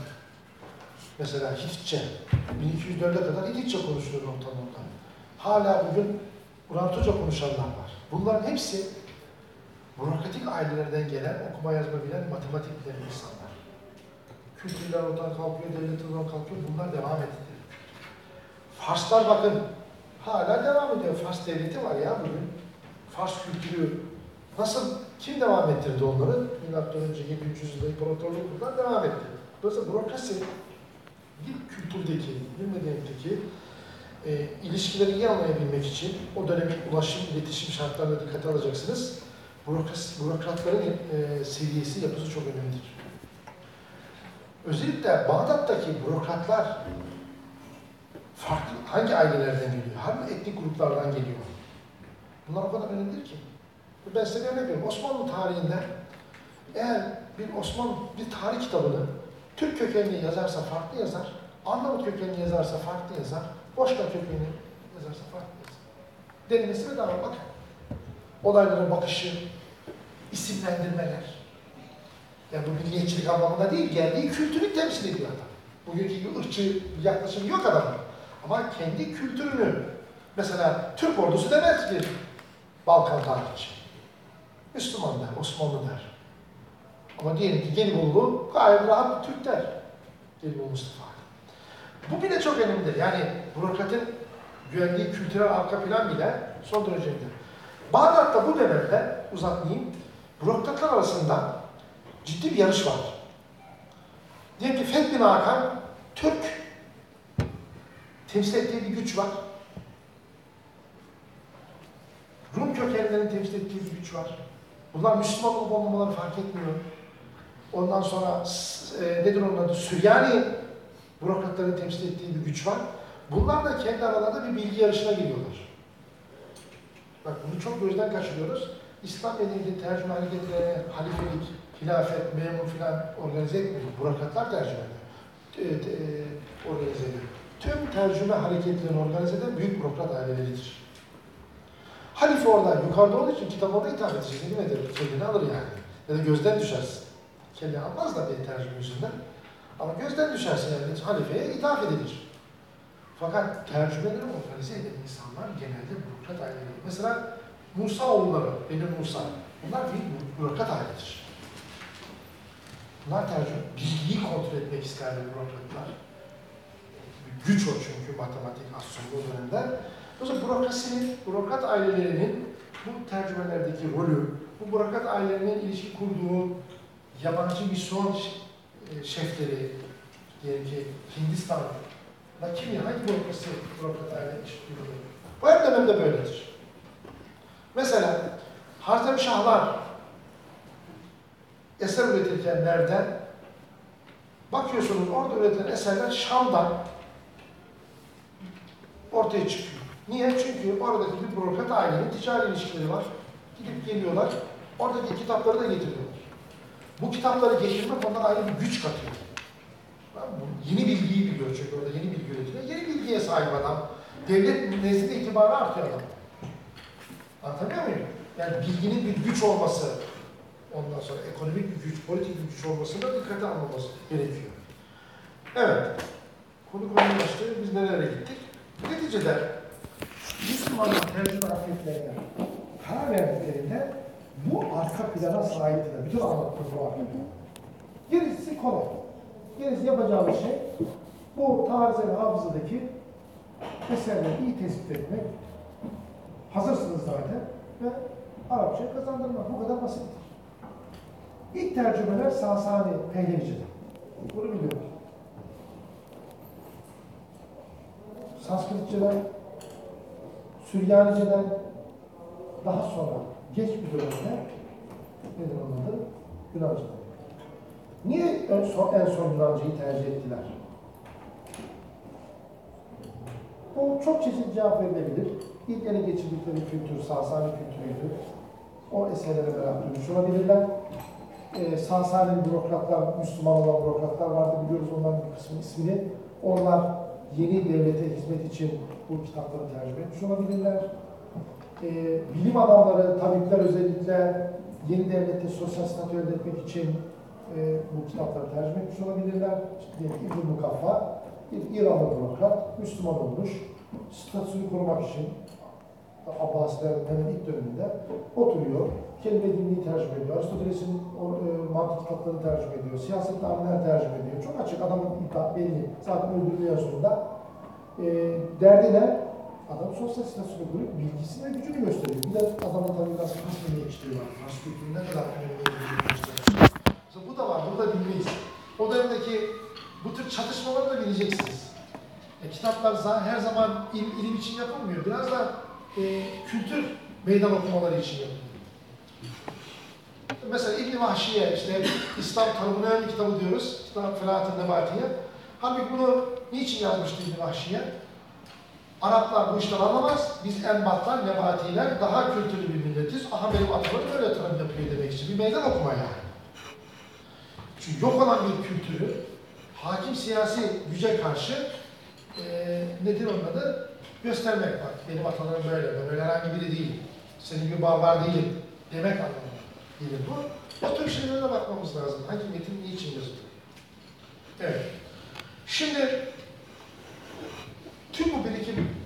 Mesela Hititçe, 1204'e kadar Hititçe konuşuluyor ortamda. Hala bugün Urartuca konuşanlar var. Bunların hepsi bürokratik ailelerden gelen, okuma yazma bilen, matematik bilen insanlar. Kültürler oradan kalkıyor, devlet oradan kalkıyor, bunlar devam etti. Farslar bakın, hala devam ediyor. Fars devleti var ya bugün. Fars kültürü nasıl, kim devam ettirdi onları? Milattan önce 700 yılda imparatorluk kurdular, devam etti. Dolayısıyla bürokrasi bir kültürdeki, bir medeniyetteki e, ilişkileri iyi anlayabilmek için o dönemin ulaşım, iletişim şartlarına dikkate alacaksınız. Bürokratların e, seviyesi, yapısı çok önemlidir. Özellikle Bağdat'taki bürokratlar farklı, hangi ailelerden geliyor, hangi etnik gruplardan geliyor? Bunlar o kadar önemlidir ki. Ben size örnek vereyim. Osmanlı tarihinde eğer bir Osmanlı bir tarih kitabını Türk kökenli yazarsa farklı yazar, Arnavut kökenli yazarsa farklı yazar, Boşna kökenli yazarsa farklı yazar. Denemesi ve daha bakın. Olaylara bakışı, isimlendirmeler. Yani bu milliyetçilik anlamında değil, geldiği kültürü temsil ediyor adam. Bugünkü gibi ırkçı yaklaşım yok adamın. Ama kendi kültürünü, mesela Türk ordusu demez ki Balkan tarihçi. Müslüman der, Osmanlı der. Ama diyelim ki Gelibolu gayet rahat bir Türk der. Gelibolu Mustafa. Bu bile çok önemlidir. Yani bürokratın güvenliği kültürel arka plan bile son derece önemlidir. Bağdat'ta bu dönemde uzatmayayım, bürokratlar arasında ciddi bir yarış var. Diyelim ki Fethi bin Hakan, Türk temsil ettiği bir güç var. Rum kökenlerin temsil ettiği bir güç var. Bunlar Müslüman olup olmamaları fark etmiyor. Ondan sonra e, nedir onun adı? Süryani bürokratların temsil ettiği bir güç var. Bunlar da kendi aralarında bir bilgi yarışına giriyorlar. Bak bunu çok gözden kaçırıyoruz. İslam medeniyeti tercüme hareketlerine halifelik, hilafet, memur filan organize etmiyor. Bürokratlar tercüme ediyor. E, e, organize ediyor. Tüm tercüme hareketlerini organize eden büyük bürokrat aileleridir. Halife orada yukarıda olduğu için kitap orada hitap edecek. Yemin ederim kendini alır yani. Ya da gözden düşersin. Kendi almaz da bir tercüme yüzünden. Ama gözden düşersin yani halifeye ithaf edilir. Fakat tercümeleri organize eden insanlar genelde bürokrat aileleri. Mesela Musa oğulları, benim Musa. Bunlar bir bürokrat ailedir. Bunlar tercüme, bilgiyi kontrol etmek isterdi bürokratlar. Güç o çünkü matematik, astronomi o dönemde. Dolayısıyla bürokrasinin, bürokrat ailelerinin bu tercümelerdeki rolü, bu bürokrat ailelerinin ilişki kurduğu yabancı misyon e, şefleri, diyelim ki Hindistan'da kim ya, hangi bürokrasi bürokrat aile ilişki kurduğu? Bu her dönemde böyledir. Mesela Harzem Şahlar eser üretirken nereden? Bakıyorsunuz orada üretilen eserler Şam'dan ortaya çıkıyor. Niye? Çünkü oradaki bir bürokrat ailenin ticari ilişkileri var. Gidip geliyorlar, oradaki kitapları da getiriyorlar. Bu kitapları getirmek onlara ayrı bir güç katıyor. Tamam mı? Yeni bilgiyi biliyor çünkü orada yeni bilgi üretiyor. Yeni bilgiye sahip adam. Devlet nezdinde itibarı artıyor adam. Anlatabiliyor muyum? Yani bilginin bir güç olması, ondan sonra ekonomik bir güç, politik bir güç olmasına dikkate almamız gerekiyor. Evet, konu konuyu açtı, biz nerelere gittik? Neticede Müslümanlar tercüme afiyetlerine karar verdiklerinde bu arka plana sahiptiler. Bütün anlattığım bu arka. Gerisi kolay. Gerisi yapacağımız şey bu tarih ve hafızadaki eserleri iyi tespit etmek. Hazırsınız zaten ve Arapça kazandırmak. Bu kadar basittir. İlk tercümeler Sasani, Pehlevice'den. Bunu biliyoruz. Sanskritçeden, Süryanice'den daha sonra geç bir dönemde nedir onun adı? Yunanca'dan. Niye en son, en son Yunanca'yı tercih ettiler? Bu çok çeşitli cevap verilebilir. İlk ele geçirdikleri kültür Sasani kültürüydü. O eserlere merak duymuş olabilirler. Ee, Sasani bürokratlar, Müslüman olan bürokratlar vardı biliyoruz onların bir kısmının ismini. Onlar yeni devlete hizmet için bu kitapları tercüme etmiş olabilirler. Ee, bilim adamları, tabipler özellikle yeni devlette sosyal statü elde etmek için e, bu kitapları tercüme etmiş olabilirler. İşte diyelim ki Mukaffa, bir İranlı bürokrat, Müslüman olmuş, statüsünü korumak için Abbasilerin hemen ilk döneminde oturuyor, kelime dinliği tercüme ediyor, Aristoteles'in e, mantık kitaplarını tercüme ediyor, siyaset tarihler tercüme ediyor. Çok açık, adamın iddia belli. Zaten öldürülüyor sonunda. E, derdi ne? Adam sosyal statüsünü kurup bilgisini ve gücünü gösteriyor. Bir de adamın tabii biraz Fars dili. Fars kültürü ne kadar önemli. Mesela bu da var, bunu da bilmeyiz. O dönemdeki bu tür çatışmaları da bileceksiniz. E, kitaplar her zaman il, ilim için yapılmıyor. Biraz da e, kültür meydan okumaları için yapılıyor. Mesela İbn-i Vahşiye, işte İslam tanımına önemli kitabı diyoruz. İslam Ferahat-ı Nebatiye. Halbuki bunu niçin yazmıştı İbn-i Vahşiye? Araplar bu işten anlamaz. Biz Enbatlar, Nebatiler daha kültürlü bir milletiz. Aha benim atalarım böyle tanım yapıyor demek için. Bir meydan okuma yani. Çünkü yok olan bir kültürü hakim siyasi güce karşı eee nedir onun adı? Göstermek bak. Benim atalarım böyle, ben öyle herhangi biri değilim. Senin gibi barbar değilim demek anlamında gelir bu. O tür şeylere bakmamız lazım. Hangi metin niçin yazılıyor? Evet. Şimdi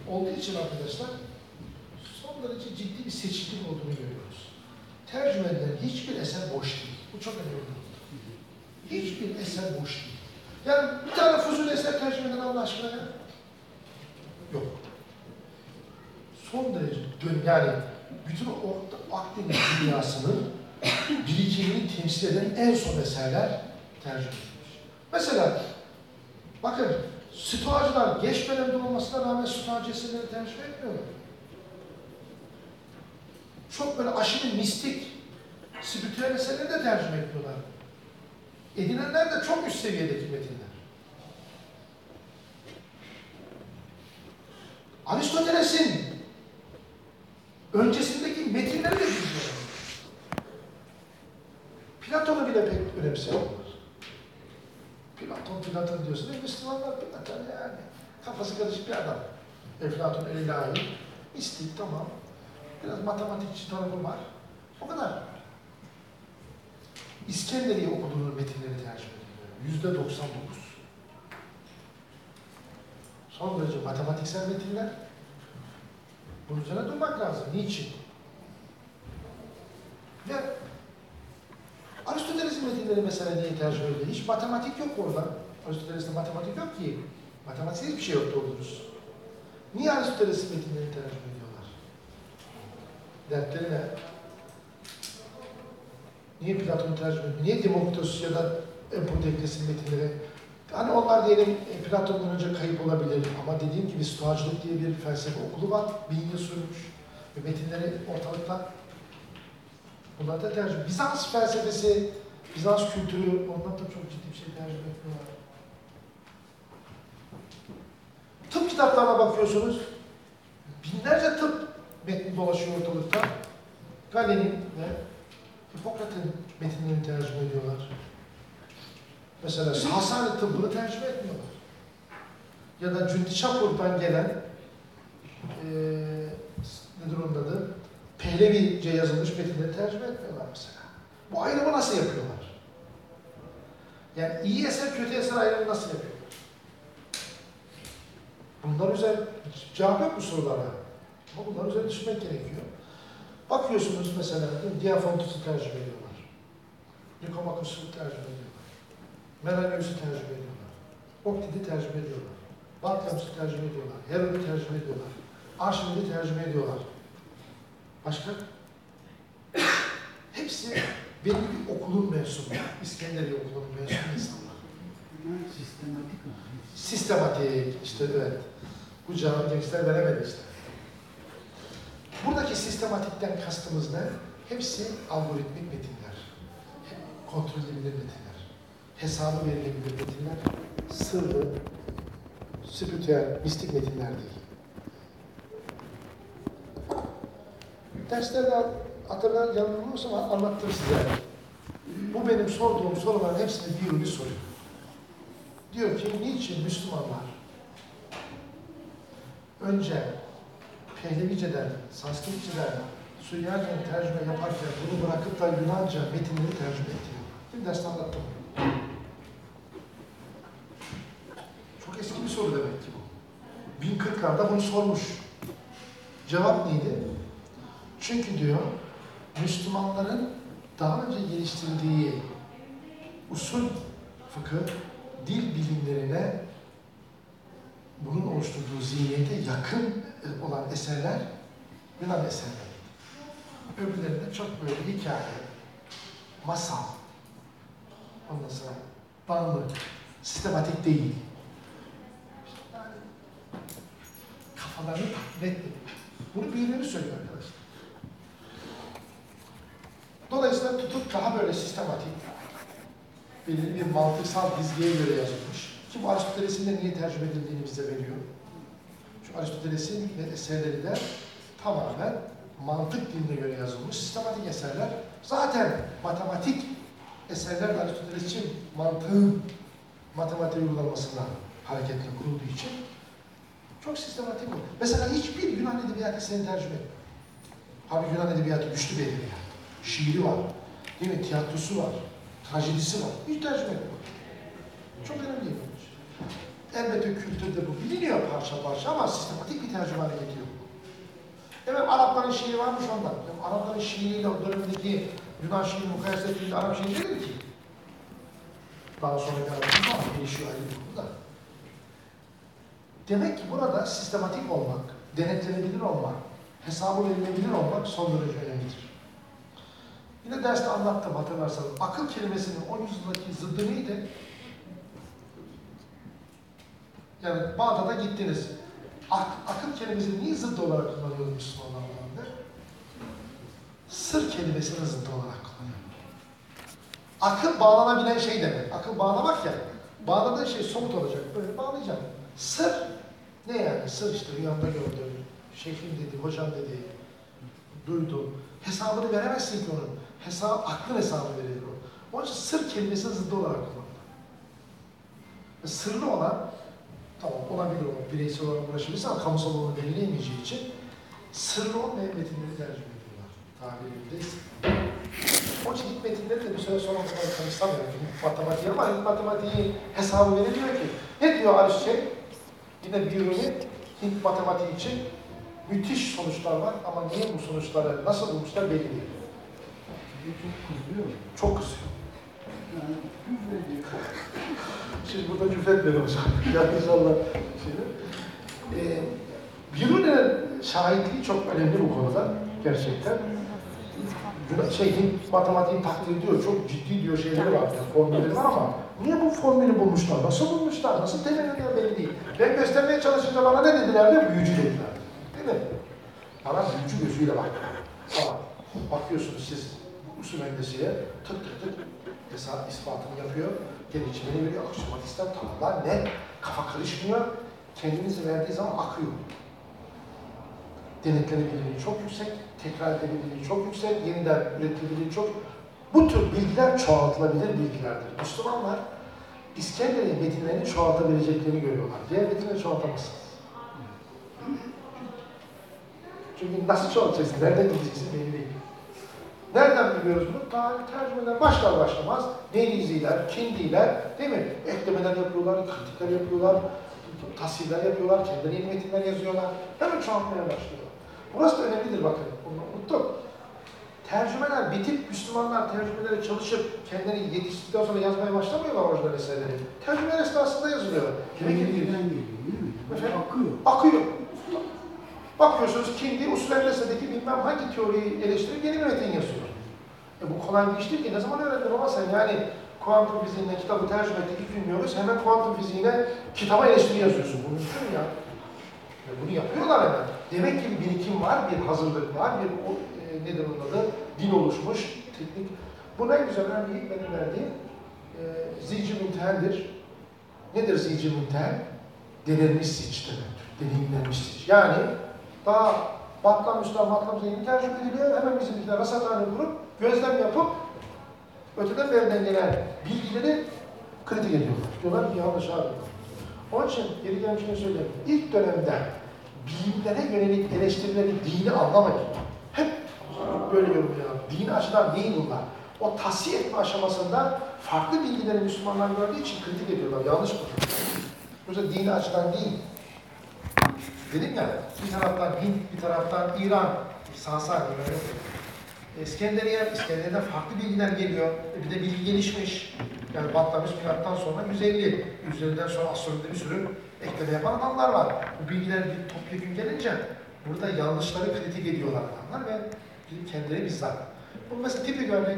olduğu için arkadaşlar son derece ciddi bir seçicilik olduğunu görüyoruz. Tercüme edilen hiçbir eser boş değil. Bu çok önemli. Hiçbir eser boş değil. Yani bir tane Fuzuli eser tercüme eden Allah aşkına ya. Yok. Son derece dön yani bütün o Akdeniz dünyasının birikimini temsil eden en son eserler tercüme edilmiş. Mesela bakın Stoacılar geç dönemde olmasına rağmen Stoacı eserleri tercüme etmiyorlar. Çok böyle aşırı mistik, spiritüel eserleri de tercüme etmiyorlar. Edinenler de çok üst seviyedeki metinler. Aristoteles'in öncesindeki metinleri de bilmiyorlar. Platon'u bile pek önemsemiyorlar. Platon, Platon diyorsun. E, Müslümanlar Platon yani. Kafası karışık bir adam. Eflatun el ilahi. Mistik tamam. Biraz matematikçi tarafı var. O kadar. İskenderiye okuduğunuz metinleri tercüme ediyor. Yüzde 99. Son derece matematiksel metinler. Bunun üzerine durmak lazım. Niçin? Ve Aristoteles'in metinleri mesela niye tercüme ediliyor? Hiç matematik yok orada. Aristoteles'te matematik yok ki. Matematik hiçbir şey yok doğru. Niye Aristoteles'in metinlerini tercüme ediyorlar? Dertleri ne? Niye Platon'u tercüme ediyor? Niye Demokritos ya da Empodekles'in metinleri? Hani onlar diyelim e, Platon'dan önce kayıp olabilir ama dediğim gibi Stoacılık diye bir felsefe okulu var. Bin yıl sürmüş. Ve metinleri ortalıkta. Bunlar da tercüme. Bizans felsefesi, Bizans kültürü, ondan da çok ciddi bir şey tercüme etmiyorlar. Tıp kitaplarına bakıyorsunuz. Binlerce tıp metni dolaşıyor ortalıkta. Galen'in ve Hipokrat'ın metinlerini tercüme ediyorlar. Mesela Sasani tıbbını tercüme etmiyorlar. Ya da Cündi Çapur'dan gelen eee nedir onun adı? Pehlevice yazılmış metinleri tercüme etmiyorlar mesela. Bu ayrımı nasıl yapıyorlar? Yani iyi eser, kötü eser ayrımı nasıl yapıyorlar? Bunlar üzerine cevap yok bu sorulara. Ama bunlar üzerine düşünmek gerekiyor. Bakıyorsunuz mesela Diafontus'u tercüme ediyorlar. Nikomakos'u tercüme ediyorlar. Menelaus'u tercüme ediyorlar. Oktid'i tercüme ediyorlar. Bartlams'ı tercüme ediyorlar. Herod'u tercüme ediyorlar. Arşimed'i tercüme ediyorlar. Başka? Hepsi benim bir okulun mensubu. İskenderiye okulunun mensubu insanlar. Sistematik? Sistematik, işte evet. Bu cevabı gençler veremedi işte. Buradaki sistematikten kastımız ne? Hepsi algoritmik metinler. Kontrol edilebilir metinler. Hesabı verilebilir metinler. Sırlı, spiritüel, mistik metinler değil. Derslerde hatırlar yanılmıyorsam anlattım size. Bu benim sorduğum soruların hepsini bir bir soruyor. Diyor ki niçin Müslümanlar önce Pehlevice'den, Sanskritçe'den Süryani'nin tercüme yaparken bunu bırakıp da Yunanca metinleri tercüme ettiler. Bir derste anlattım. Çok eski bir soru demek ki bu. 1040'larda bunu sormuş. Cevap neydi? Çünkü diyor, Müslümanların daha önce geliştirdiği usul fıkıh, dil bilimlerine bunun oluşturduğu zihniyete yakın olan eserler Yunan eserleri. Öbürlerinde çok böyle hikaye, masal, ondan sonra dağınık, sistematik değil. Kafalarını tatmin etmedi. Bunu birileri söylüyor arkadaşlar. Dolayısıyla tutup daha böyle sistematik, belirli bir mantıksal dizgiye göre yazılmış. Ki bu Aristoteles'in de niye tercüme edildiğini bize veriyor. Şu Aristoteles'in eserleri de tamamen mantık diline göre yazılmış sistematik eserler. Zaten matematik eserler de Aristoteles'in mantığın matematik uygulamasından hareketle kurulduğu için çok sistematik bu. Mesela hiçbir Yunan edebiyatı eserini tercüme etmiyor. Halbuki Yunan edebiyatı güçlü bir edebiyat. Şiiri var, değil mi? Tiyatrosu var, trajedisi var. Hiç tercüme etmiyor. Çok önemli değil. Elbette kültürde bu biliniyor parça parça ama sistematik bir tercüme hareketi yok. Evet Arapların şiiri varmış ondan. Yani Arapların şiiriyle o dönemdeki Yunan şiiri mukayese ettiğinde Arap şiiri değil ki. Daha sonra bir şiiri var, değişiyor ayrı bir konuda. Demek ki burada sistematik olmak, denetlenebilir olmak, hesabı verilebilir olmak son derece önemlidir. Yine derste anlattım hatırlarsanız. Akıl kelimesinin o yüzyıldaki zıddı neydi? Yani Bağdat'a gittiniz. Ak, akıl kelimesini niye zıddı olarak kullanıyordu Müslümanlar döneminde? Sır kelimesini zıddı olarak kullanıyor. Akıl bağlanabilen şey demek. Akıl bağlamak ya. Bağladığın şey somut olacak. Böyle bağlayacağım. Sır ne yani? Sır işte rüyamda gördüm. Şeyhim dedi, hocam dedi. Duydum. Hesabını veremezsin ki onun. Hesap, aklın hesabı verilir o. Onun için sır kelimesini zıddı olarak kullanılır. Ve Sırlı olan Tamam olabilir o bireysel olarak uğraşabilirse ama kamusal olarak belirleyemeyeceği için sırrı olmayan metinleri tercüme ediyorlar tabirinde. O için ilk metinleri de bir süre sonra bunları tanıştamıyor. Matematiği ama matematiği hesabı verilmiyor ki. Ne diyor Aristotel? Yine Biruni Hint matematiği için müthiş sonuçlar var ama niye bu sonuçları nasıl bulmuşlar belli değil. Çok kızıyor. Çok kızıyor. Yani. Şimdi burada cüfetmedim hocam. yani inşallah. Şimdi. Ee, şahitliği çok önemli bu konuda gerçekten. Şey, Hint matematiğini takdir ediyor, çok ciddi diyor şeyleri var, formülleri var ama niye bu formülü bulmuşlar, nasıl bulmuşlar, nasıl temelinden belli değil. Ben göstermeye çalışınca bana ne dediler diyor, büyücü dediler. Değil mi? Bana büyücü gözüyle bak. Ama bakıyorsunuz siz usul mühendisiye tık tık tık hesap ispatını yapıyor, gelişimini veriyor, akışmatistten tanımlar net, kafa karışmıyor, kendinizi verdiği zaman akıyor denetlenebilirliği çok yüksek, tekrar edilebilirliği çok yüksek, yeniden üretilebilirliği çok Bu tür bilgiler çoğaltılabilir bilgilerdir. Müslümanlar İskenderiye metinlerini çoğaltabileceklerini görüyorlar. Diğer metinleri çoğaltamazsınız. Çünkü nasıl çoğaltacaksın, nereden gideceksin belli değil. Nereden biliyoruz bunu? Tarih tercümeler başlar başlamaz Neyliziler, Kindiler, değil mi? Eklemeler yapıyorlar, kritikler yapıyorlar, tasvirler yapıyorlar, kendileri yeni metinler yazıyorlar. Hemen çoğaltmaya başlıyorlar. Burası da önemlidir bakın, bunu unuttuk. Tercümeler bitip Müslümanlar tercümelere çalışıp kendileri yetiştikten sonra yazmaya başlamıyorlar orijinal eserleri. Tercümeler esnasında yazılıyor. Kendiliğinden geliyor değil mi? Efendim? Akıyor. akıyor. Bakıyorsunuz Kindi usul Endes'teki bilmem hangi teoriyi eleştirip yeni bir metin yazıyor. E bu kolay bir iş değil ki. Ne zaman öğrendin ama sen yani kuantum fiziğine kitabı tercüme ettik bilmiyoruz. Hemen kuantum fiziğine kitaba eleştiri yazıyorsun. Bu mümkün mü ya? E bunu yapıyorlar hemen. Demek ki bir birikim var, bir hazırlık var, bir o, e, nedir onun adı? Dil oluşmuş, teknik. Buna en güzel örneği benim verdiğim e, zici müntehendir. Nedir zici münten? Denilmiş siç demektir. Deneyimlenmiş siç. Yani daha batlamışlar, matlamışlar yeni tercüme ediliyor. Hemen bizimkiler rasathane kurup gözlem yapıp öteden berinden gelen bilgileri kritik ediyorlar. Diyorlar ki yanlış abi. Onun için geri gelmişine söyleyeyim. İlk dönemde bilimlere yönelik eleştirileri dini anlamayın. Hep böyle yorumluyorlar. Dini açıdan değil bunlar. o tahsiye etme aşamasında farklı bilgileri Müslümanlar gördüğü için kritik ediyorlar. Yanlış mı? Yoksa dini açıdan değil. Dedim ya, bir taraftan Hint, bir taraftan İran, Sasani böyle. İskenderiye, İskenderiye'den farklı bilgiler geliyor. E bir de bilgi gelişmiş. Yani Batlamyus milattan sonra 150. Üzerinden sonra astrolojide bir sürü ekleme yapan adamlar var. Bu bilgiler bir topyekun gelince burada yanlışları kritik ediyorlar adamlar ve kendileri bizzat. Bu mesela tipik örnek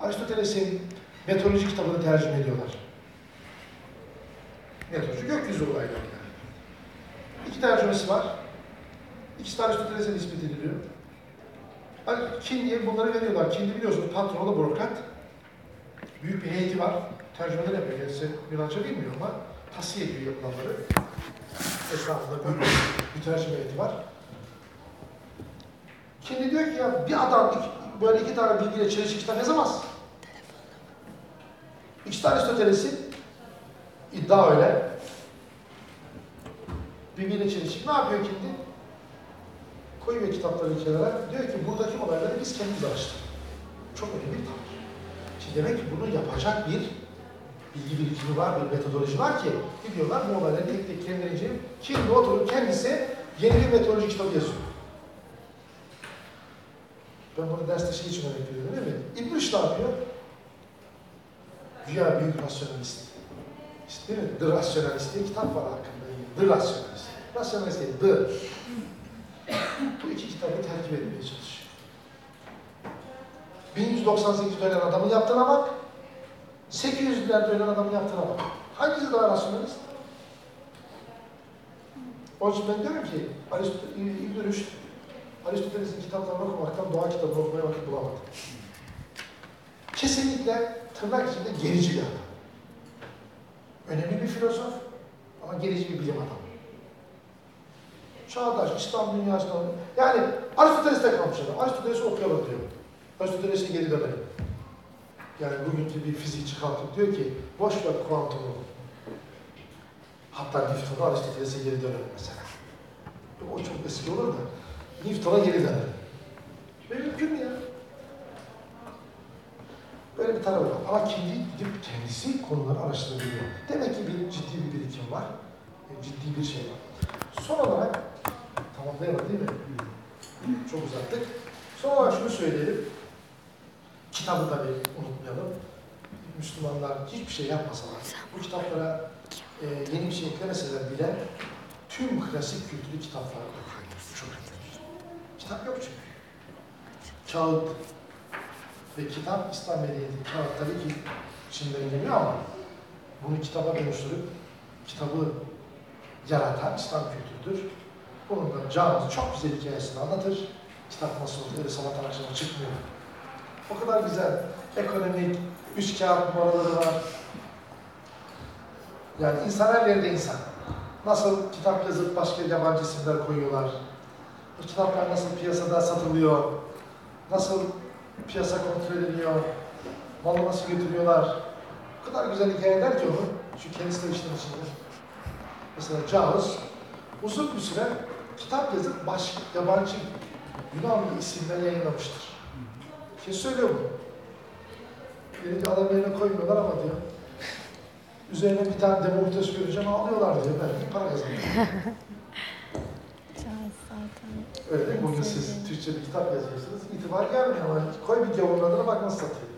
Aristoteles'in meteoroloji kitabını tercüme ediyorlar. Meteoroloji gökyüzü olayları. İki tercümesi var. İkisi de Aristoteles'e nispet ediliyor. Hani Kindi'ye bunları veriyorlar. Kindi biliyorsunuz patronu bürokrat. Büyük bir heyeti var. Tercümeler yapıyor. Kendisi Yunanca bilmiyor ama tahsiye ediyor yapılanları. Etrafında böyle bir tercüme heyeti var. Kindi diyor ki ya bir adam iki- böyle iki tane bilgiyle çelişki kitap yazamaz. İkisi de Aristoteles'in iddia öyle. Bilgiyle çelişki. Ne yapıyor Kindi? koyuyor kitapları kenara. Diyor ki buradaki olayları biz kendimiz araştırdık. Çok önemli bir tavır. Şimdi demek ki bunu yapacak bir bilgi birikimi var, bir metodoloji var ki gidiyorlar bu olayları tek tek kendilerince şimdi oturup kendisi yeni bir metodoloji kitabı yazıyor. Ben bunu derste şey için örnek veriyorum değil mi? İbn ne yapıyor? Güya büyük rasyonalist. İşte değil mi? The Rationalist diye kitap var hakkında. The Rationalist. Değil, The. Bu iki kitabı tercih etmeye çalışıyor. 1198 dönen adamın yaptığına bak, 800'lerde dönen adamın yaptığına bak. Hangisi daha rasyonalist? Onun için ben diyorum ki, Arist- İbn Rüşd, Aristoteles'in kitaplarını okumaktan doğa kitabını okumaya vakit bulamadı. Kesinlikle tırnak içinde gerici bir adam. Önemli bir filozof ama gerici bir bilim adamı çağdaş, İslam dünyasında yani Aristoteles'te kalmış adam. Aristoteles'i okuyalım diyor. Aristoteles'e geri dönelim. Yani bugünkü bir fizikçi kalkıp diyor ki boş ver kuantumu. Hatta Newton'u Aristoteles'e geri dönelim mesela. O çok eski olur da Newton'a geri dönelim. Böyle mümkün mü ya? Böyle bir tarafı var. Ama kendi gidip kendisi konuları araştırabiliyor. Demek ki bir ciddi bir birikim var. e, Ciddi bir şey var. Son olarak tamamlayamadık değil mi? Çok uzattık. Son olarak şunu söyleyelim. Kitabı tabii unutmayalım. Müslümanlar hiçbir şey yapmasalar, bu kitaplara e, yeni bir şey eklemeseler bile tüm klasik kültürlü kitaplar okuyor. Kitap yok çünkü. Kağıt ve kitap İslam medeniyeti. Kağıt tabii ki Çin'den geliyor ama bunu kitaba dönüştürüp kitabı yaratan İslam kültürüdür. Bunun da Canımız çok güzel hikayesini anlatır. Kitap nasıl olur, öyle sabah akşama çıkmıyor. O kadar güzel. Ekonomik, üç kağıt numaraları var. Yani insan her yerde insan. Nasıl kitap yazıp başka yabancı isimler koyuyorlar. Bu kitaplar nasıl piyasada satılıyor. Nasıl piyasa kontrol ediliyor. Malı nasıl götürüyorlar. O kadar güzel hikayeler ki onu. Şu kendisi de işin içinde. Mesela Jaws uzun bir süre kitap yazıp baş, yabancı Yunan bir isimle yayınlamıştır. Kim söylüyor bu? Beni diyor, adam yerine koymuyorlar ama diyor. Üzerine bir tane Demokritos göreceğim ağlıyorlar diyor. Belki para kazanıyor. Öyle değil mi? Bugün siz Türkçe bir kitap yazıyorsunuz. İtibar gelmiyor ama koy bir gavurun adına bak nasıl satıyor.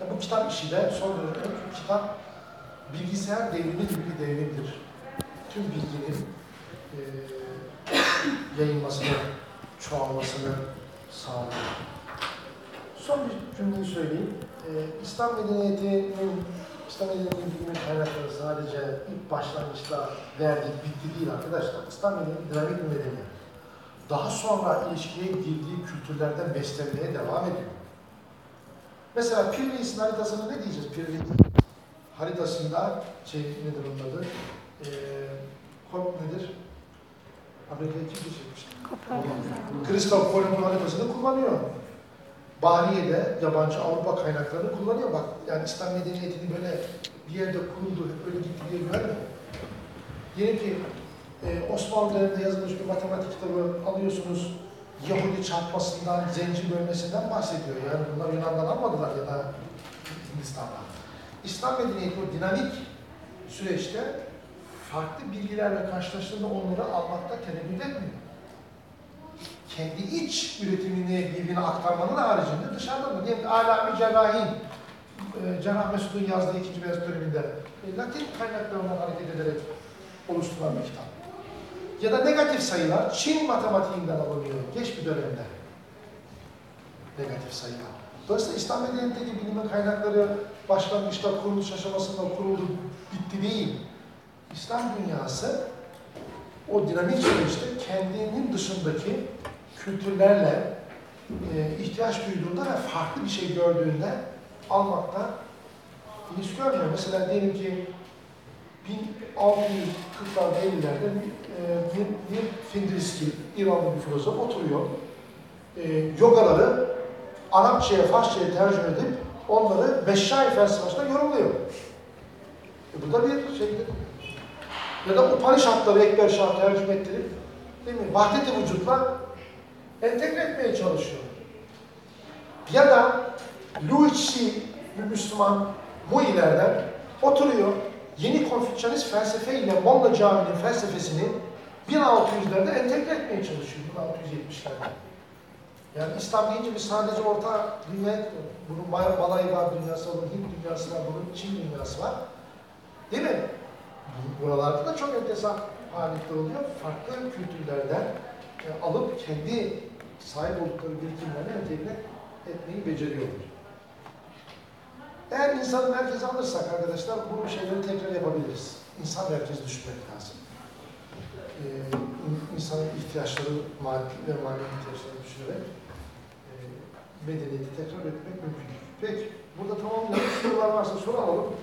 Ya bu kitap işi de son dönemde kitap bilgisayar devrimi gibi bir devrimdir. Tüm bilginin eee yayılmasını, çoğalmasını sağlıyor. Son bir cümleyi söyleyeyim. Eee İslam medeniyetinin, İslam medeniyetinin kaynakları sadece ilk başlangıçta verdik, bitti değil arkadaşlar. İslam medeniyeti dinamik bir medeniyet. Daha sonra ilişkiye girdiği kültürlerden beslenmeye devam ediyor. Mesela Pir Reis'in haritasını ne diyeceğiz? Pir Reis'in haritasında, şey nedir onun adı? Kod nedir? Amerika'ya kim geçirmişti? Kristof Kolomb'un haritasını kullanıyor. Bahriye'de yabancı Avrupa kaynaklarını kullanıyor. Bak yani İslam medeniyetini böyle bir yerde kuruldu, öyle gitti diye görmüyor. Diyelim ki e, Osmanlı döneminde yazılmış bir matematik kitabı alıyorsunuz, Yahudi çarpmasından, zenci bölmesinden bahsediyor. Yani bunlar Yunan'dan almadılar ya da Hindistan'dan. İslam medeniyeti o dinamik süreçte farklı bilgilerle karşılaştığında onları almakta tereddüt etmiyor. Kendi iç üretimini birbirine aktarmanın haricinde dışarıda mı? Diyelim ki Alami Cerrahin, e, Cenab Mesud'un yazdığı ikinci beyaz döneminde e, Latin kaynaklarından hareket ederek oluşturulan bir kitap. Ya da negatif sayılar Çin matematiğinden alınıyor geç bir dönemde. Negatif sayılar. Dolayısıyla İslam medeniyetindeki bilimin kaynakları başlangıçta kuruluş aşamasında kuruldu, bitti değil. İslam dünyası o dinamik süreçte kendinin dışındaki kültürlerle e, ihtiyaç duyduğunda ve farklı bir şey gördüğünde almakta hiç görmüyor. Mesela diyelim ki 1640'larda 50'lerde e, bir, bir Findriski, İranlı bir filozof oturuyor. E, yogaları Arapçaya, Farsçaya tercüme edip onları Beşşai felsefesinden yorumluyor. E, bu da bir şeydir. Ya da Upanishadları Ekber Şah tercüme ettirip değil mi? Vahdeti vücutla entegre etmeye çalışıyor. Ya da Luigi bir Müslüman Muilerden oturuyor. Yeni konfüçyanist felsefe ile Molla Camii'nin felsefesini 1600'lerde entegre etmeye çalışıyor. 1670'lerde. Yani İslam deyince biz sadece orta dünya, bunun Malay var dünyası var, Hint dünyası var, bunun Çin dünyası var. Değil mi? Buralarda da çok enteresan faaliyetler oluyor. Farklı kültürlerden e, alıp kendi sahip oldukları birikimlerine entegre etmeyi beceriyorlar. Eğer insanı merkeze alırsak arkadaşlar bu şeyleri tekrar yapabiliriz. İnsan merkezi düşünmek lazım. Ee, in- insanın ihtiyaçları, maddi ve manevi ihtiyaçlarını düşünerek medeniyeti tekrar etmek mümkün. Peki, burada tamamlayalım. Sorular varsa soru alalım.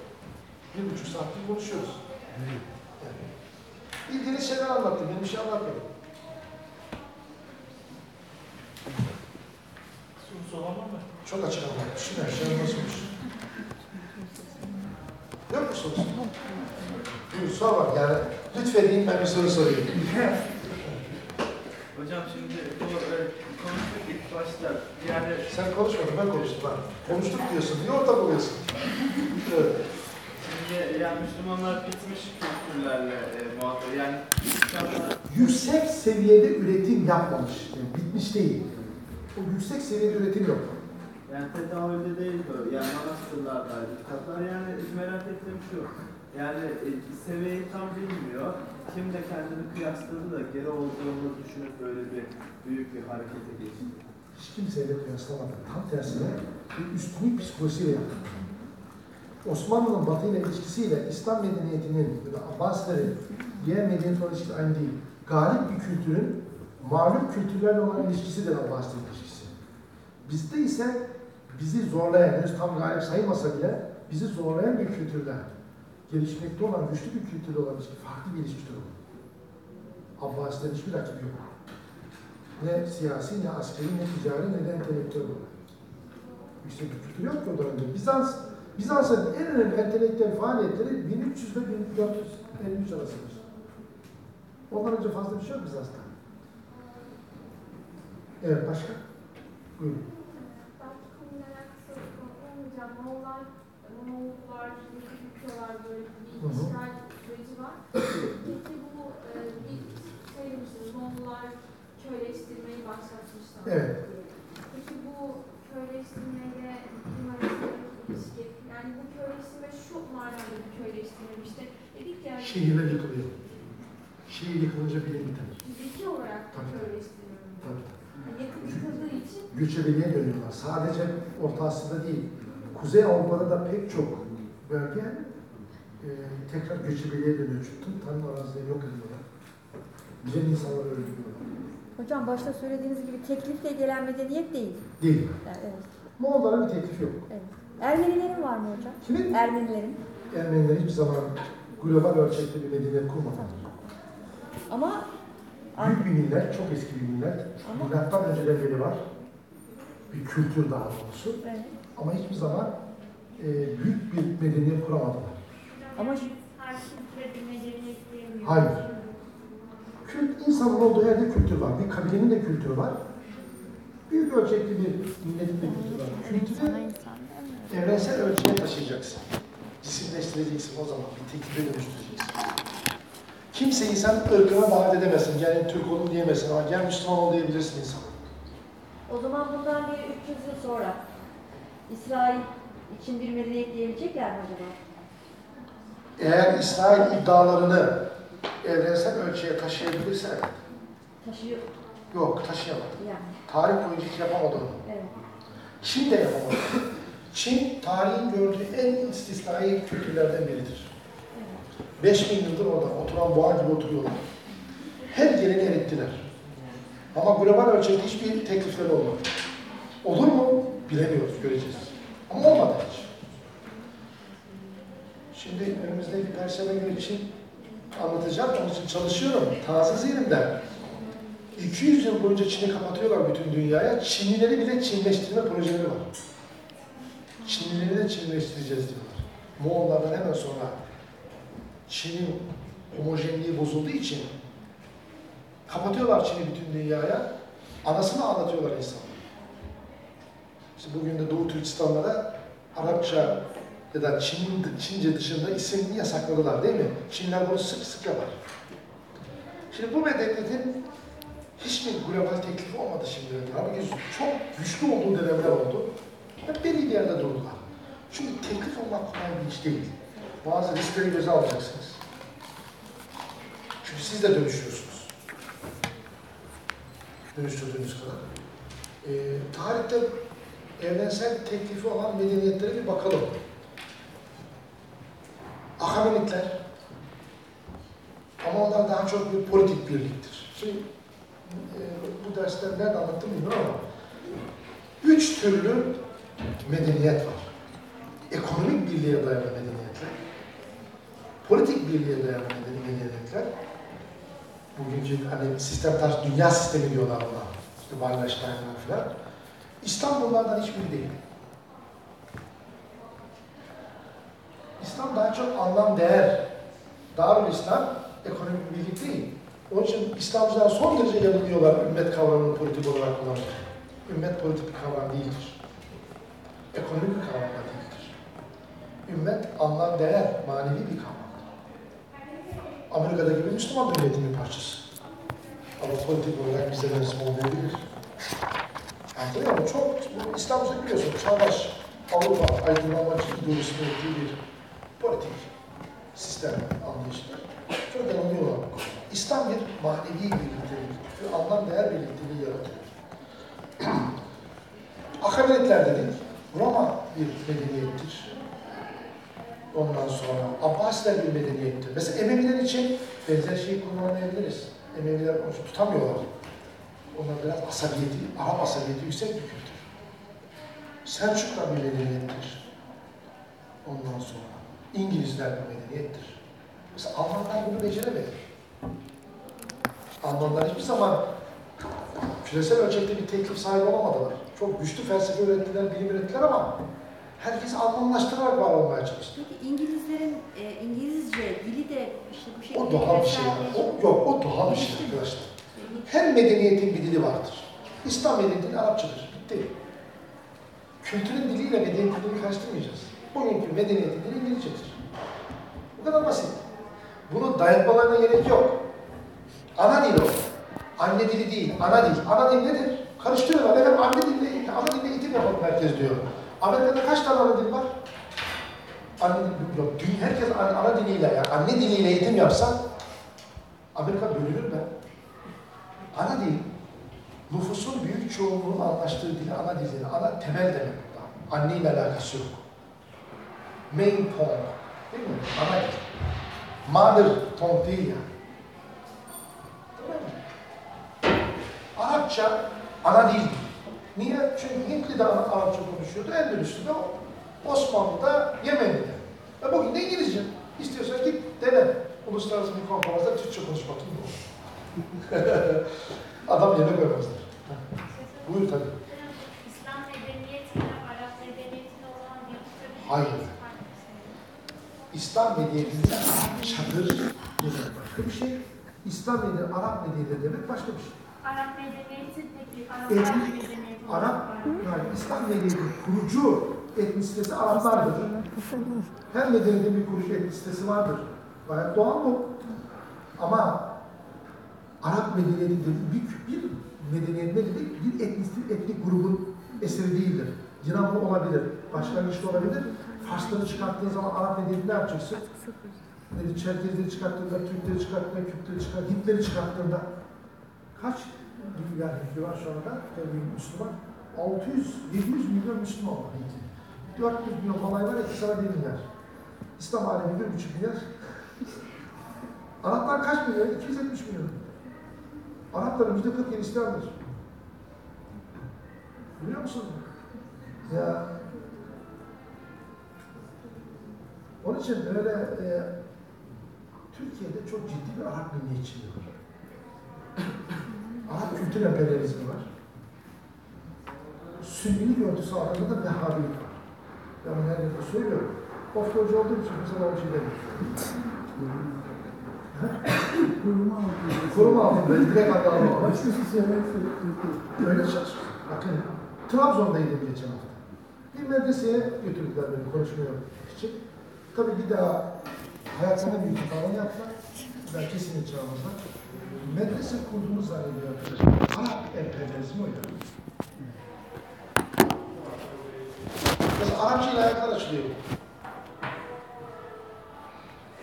Bir buçuk saattir konuşuyoruz. Yani, bildiğiniz şeyler anlattım, yeni bir şey anlatmadım. Çok açık anlatmışım, her şey anlatılmış. Yok mu sorusu? Buyur, sor bak yani. Lütfedeyim ben bir soru sorayım. Hocam şimdi bu konuştuk ilk başta. Yani Sen konuşmadın, ben konuştum ha. Konuştuk diyorsun, niye ortak oluyorsun? evet. şimdi yani Müslümanlar bitmiş kültürlerle e, muhatap. Yani insanlar Yüksek seviyede üretim yapmamış. Yani bitmiş değil. O yüksek seviyede üretim yok. yani tedavülde değil böyle. Yani manastırlardaydı kitaplar. Yani merak ettiğim şu. Yani e, seviyeyi tam bilmiyor. Kim de kendini kıyasladı da geri olduğunu düşünüp böyle bir büyük bir harekete geçti. Hiç kimseyle kıyaslamadı. Tam tersine bir üstünlük psikolojisiyle yaptı. Osmanlı'nın Batı ile ilişkisiyle İslam medeniyetinin ya da Abbasilerin diğer medeniyetler ilişkisi aynı değil. Galip bir kültürün mağlup kültürlerle olan ilişkisidir Abbasilerin ilişkisi. Bizde ise bizi zorlayan, henüz tam galip sayılmasa bile bizi zorlayan bir kültürle gelişmekte olan, güçlü bir kültürle olan ilişki, farklı bir ilişki türü. Abbasilerin hiçbir rakibi yok. Ne siyasi, ne askeri, ne ticari, ne de entelektüel olarak. Yüksek bir kültür yok ki o dönemde. Bizans, Bizans'ın en önemli entelektüel faaliyetleri 1300 ile 1453 arasıdır. Ondan önce fazla bir şey yok Bizans'ta. Evet, başka? Buyurun. Belki konuyla alakası olmayacak. Moğollar, Moğollar, yıkıyorlar böyle bir işgal süreci var. Peki bu e, bir şey demiştiniz, Moğollar köyleştirmeyi başlatmışlar. Evet. Peki bu köyleştirmeyle din arasındaki ilişki, yani bu köyleştirme şu manada bir köyleştirme işte. Dedik ya, Şehirler yıkılıyor. Şehir yıkılınca bilim biter. fiziki olarak Tabii. köyleştirme. Tabii. Yani yakın yıkıldığı için göçebeliğe dönüyorlar. Sadece Orta Asya'da değil, Kuzey Avrupa'da da pek çok bölge e, tekrar göçebeliğe tüm tanrı arazileri yok ediyorlar. Bilen insanları öldürüyorlar. Hocam başta söylediğiniz gibi teklifle gelen medeniyet değil. Değil. Yani evet, Moğollara bir teklif yok. evet. Ermenilerin var mı hocam? Kimin? Ermenilerin. Ermeniler hiçbir zaman global ölçekte bir medeniyet kurmadılar. Ama Büyük bir millet, çok eski bir millet. Ama- Milattan önceleri beri var. Bir kültür daha doğrusu. evet. Ama hiçbir zaman e, büyük bir medeniyet kuramadılar. Ama. Hayır. Kült, insanın olduğu yerde kültür var. Bir kabilenin de kültürü var. Büyük ölçekli bir milletin de kültürü var. Kültürü evrensel ölçüye taşıyacaksın. Cisimleştireceksin o zaman. Bir teklife dönüştüreceksin. Kimseyi sen ırkına davet edemezsin. Gel Türk olun diyemezsin ama gel Müslüman ol diyebilirsin insan. O zaman bundan bir 300 yıl sonra İsrail için bir medeniyet diyebilecekler mi acaba? Eğer İsrail iddialarını evrensel ölçüye taşıyabilirse, Taşıyor yok taşıyamadı. yani. Tarih boyunca hiç yapamadı onu. Evet. Çin de yapamadı. Çin tarihin gördüğü en istisnai kültürlerden biridir. 5000 yıldır orada oturan boğa gibi oturuyorlar. Her geleni erittiler. Ama global ölçekte hiçbir teklifleri olmadı. Olur mu? Bilemiyoruz, göreceğiz. Ama olmadı hiç. Şimdi önümüzdeki perşembe günü için anlatacağım. Onun için çalışıyorum. Taze zihnimden. 200 yıl boyunca Çin'i kapatıyorlar bütün dünyaya. Çinlileri bile Çinleştirme projeleri var. Çinlileri de Çinleştireceğiz diyorlar. Moğollardan hemen sonra Çin'in homojenliği bozulduğu için kapatıyorlar Çin'i bütün dünyaya. Anasını anlatıyorlar insanlara. İşte bugün de Doğu Türkistan'da Arapça ya da Çin, Çince dışında isimini yasakladılar değil mi? Çinler bunu sık sık yapar. Şimdi bu medeniyetin hiçbir global teklifi olmadı kadar. Halbuki çok güçlü olduğu dönemler oldu. Hep belli bir yerde durdular. Çünkü teklif olmak kolay bir iş değil. Bazı riskleri göze alacaksınız. Çünkü siz de dönüşüyorsunuz. Dönüştürdüğünüz kadar. Ee, tarihte evrensel teklifi olan medeniyetlere bir bakalım. Akamenitler. Ama onlar daha çok bir politik birliktir. Şimdi e, bu dersler nerede anlattım bilmiyorum ama üç türlü medeniyet var. Ekonomik birliğe dayalı medeniyetler, politik birliğe dayalı meden- medeniyetler, bugünkü hani sistem taş dünya sistemi diyorlar ona, işte Wallerstein'ler falan. İslam bunlardan hiçbiri değil. İslam daha çok anlam değer. Darül İslam ekonomik bir birlik değil. Onun için İslamcılar son derece yanılıyorlar ümmet kavramını politik olarak kullanırken. Ümmet politik bir kavram değildir. Ekonomik bir kavram da değildir. Ümmet anlam değer, manevi bir kavramdır. Amerika'daki bir Müslüman devletinin parçası. Ama politik olarak bize mensup olmayabilir. Anlatabiliyor muyum? Çok, İslamcılık biliyorsun, çağdaş Avrupa aydınlanmacı ideolojisinin ettiği bir politik sistem anlayışıdır. Çok yanılıyorlar bu konuda. İslam bir manevi birliktelik, bir anlam değer birlikteliği yaratıyor. Akabenitler dedik, Roma bir medeniyettir. Ondan sonra Abbasiler bir medeniyettir. Mesela Emeviler için benzer şeyi kullanmayabiliriz. Emeviler onu tutamıyorlar. Onlar biraz asabiyeti, Arap asabiyeti yüksek bir kültür. Selçuklar bir medeniyettir. Ondan sonra İngilizler bir medeniyettir. Mesela Almanlar bunu beceremedi. Almanlar hiçbir zaman küresel ölçekte bir teklif sahibi olamadılar. Çok güçlü felsefe ürettiler, bilim ürettiler ama herkes Almanlaştırarak var olmaya çalıştı. Peki İngilizlerin e, İngilizce dili de işte bu şekilde O doğal bir şey. O, yok, o doğal bir şey arkadaşlar. Her medeniyetin bir dili vardır. İslam medeniyeti Arapçadır. Bitti. Kültürün diliyle medeniyetin dilini karıştırmayacağız. Bugünkü medeniyetin dili İngilizcedir. Bu kadar basit. Bunu dayatmalarına gerek yok. Ana dil o. Anne dili değil, ana dil. Ana dil nedir? Karıştırıyorlar. Efendim anne dille, ana dille eğitim yapalım herkes diyor. Amerika'da kaç tane ana dil var? Anne dil yok. Herkes ana, ana diliyle, yani anne diliyle eğitim yapsa Amerika bölünür be. Ana dil, nüfusun büyük çoğunluğunun anlaştığı dil, ana dil, yani ana temel demek burada. Anne ile alakası yok. Main tongue, değil mi? Ana dil. Mother tongue değil yani. Tamam mı? Arapça ana dil. Niye? Çünkü Hintli de Arapça konuşuyordu, Endülüs'te o, Osmanlı'da, Yemen'de. E bugün de İngilizce. İstiyorsan git dene. Uluslararası bir konferansda Türkçe konuş bakayım. ne olur. Adam yerine koymazlar. Buyur tabii. İslam medeniyetiyle Arap medeniyetiyle olan bir Hayır. Şey. İslam medeniyetinde çadır demek başka bir şey. İslam medeniyeti, Arap medeniyeti demek başka bir şey. Arap medeniyeti peki. Araplar medeniyeti Arap, yani İslam medeniyetinin kurucu etnisitesi Araplardır. Her medeniyetin bir kurucu etnisitesi vardır. Gayet doğal bu. Ama Arap medeniyeti bir, bir medeniyet ne dedik? Bir etnistik, etnik grubun eseri değildir. Yunanlı olabilir, başka bir şey olabilir. Farsları çıkarttığın zaman Arap ne yapacaksın? Dedi, Çerkezleri çıkarttığında, Türkleri çıkarttığında, Kürtleri çıkarttığında, Hintleri çıkarttığında kaç milyar Hintli var şu anda? Tabii Müslüman. 600-700 milyon Müslüman var Hintli. 400 milyon malay var, iki sana 1 milyar. İslam alemi 1,5 milyar. Araplar kaç milyon? 270 milyon. Arapların yüzde 40 Hristiyandır. Biliyor musun? Ya onun için öyle e, Türkiye'de çok ciddi bir Arap milliyetçiliği var. Arap kültür emperyalizmi var. Sünnilik örtüsü altında da Vehhabilik var. Ben bunu her yerde söylüyorum. Oflocu olduğum için mesela bir şey demiyorum. Koruma altında, direkt adı alma. Öyle çalışıyor. Bakın, Trabzon'daydım geçen hafta. Bir medreseye götürdüler beni konuşma yapmak için. Tabii bir daha hayatlarında bir falan yaptılar. Ben kesin çağımızda. Medrese kurduğunu zannediyor arkadaşlar. Arap emperyalizmi o yani. Mesela Arapça ile ayaklar açılıyor.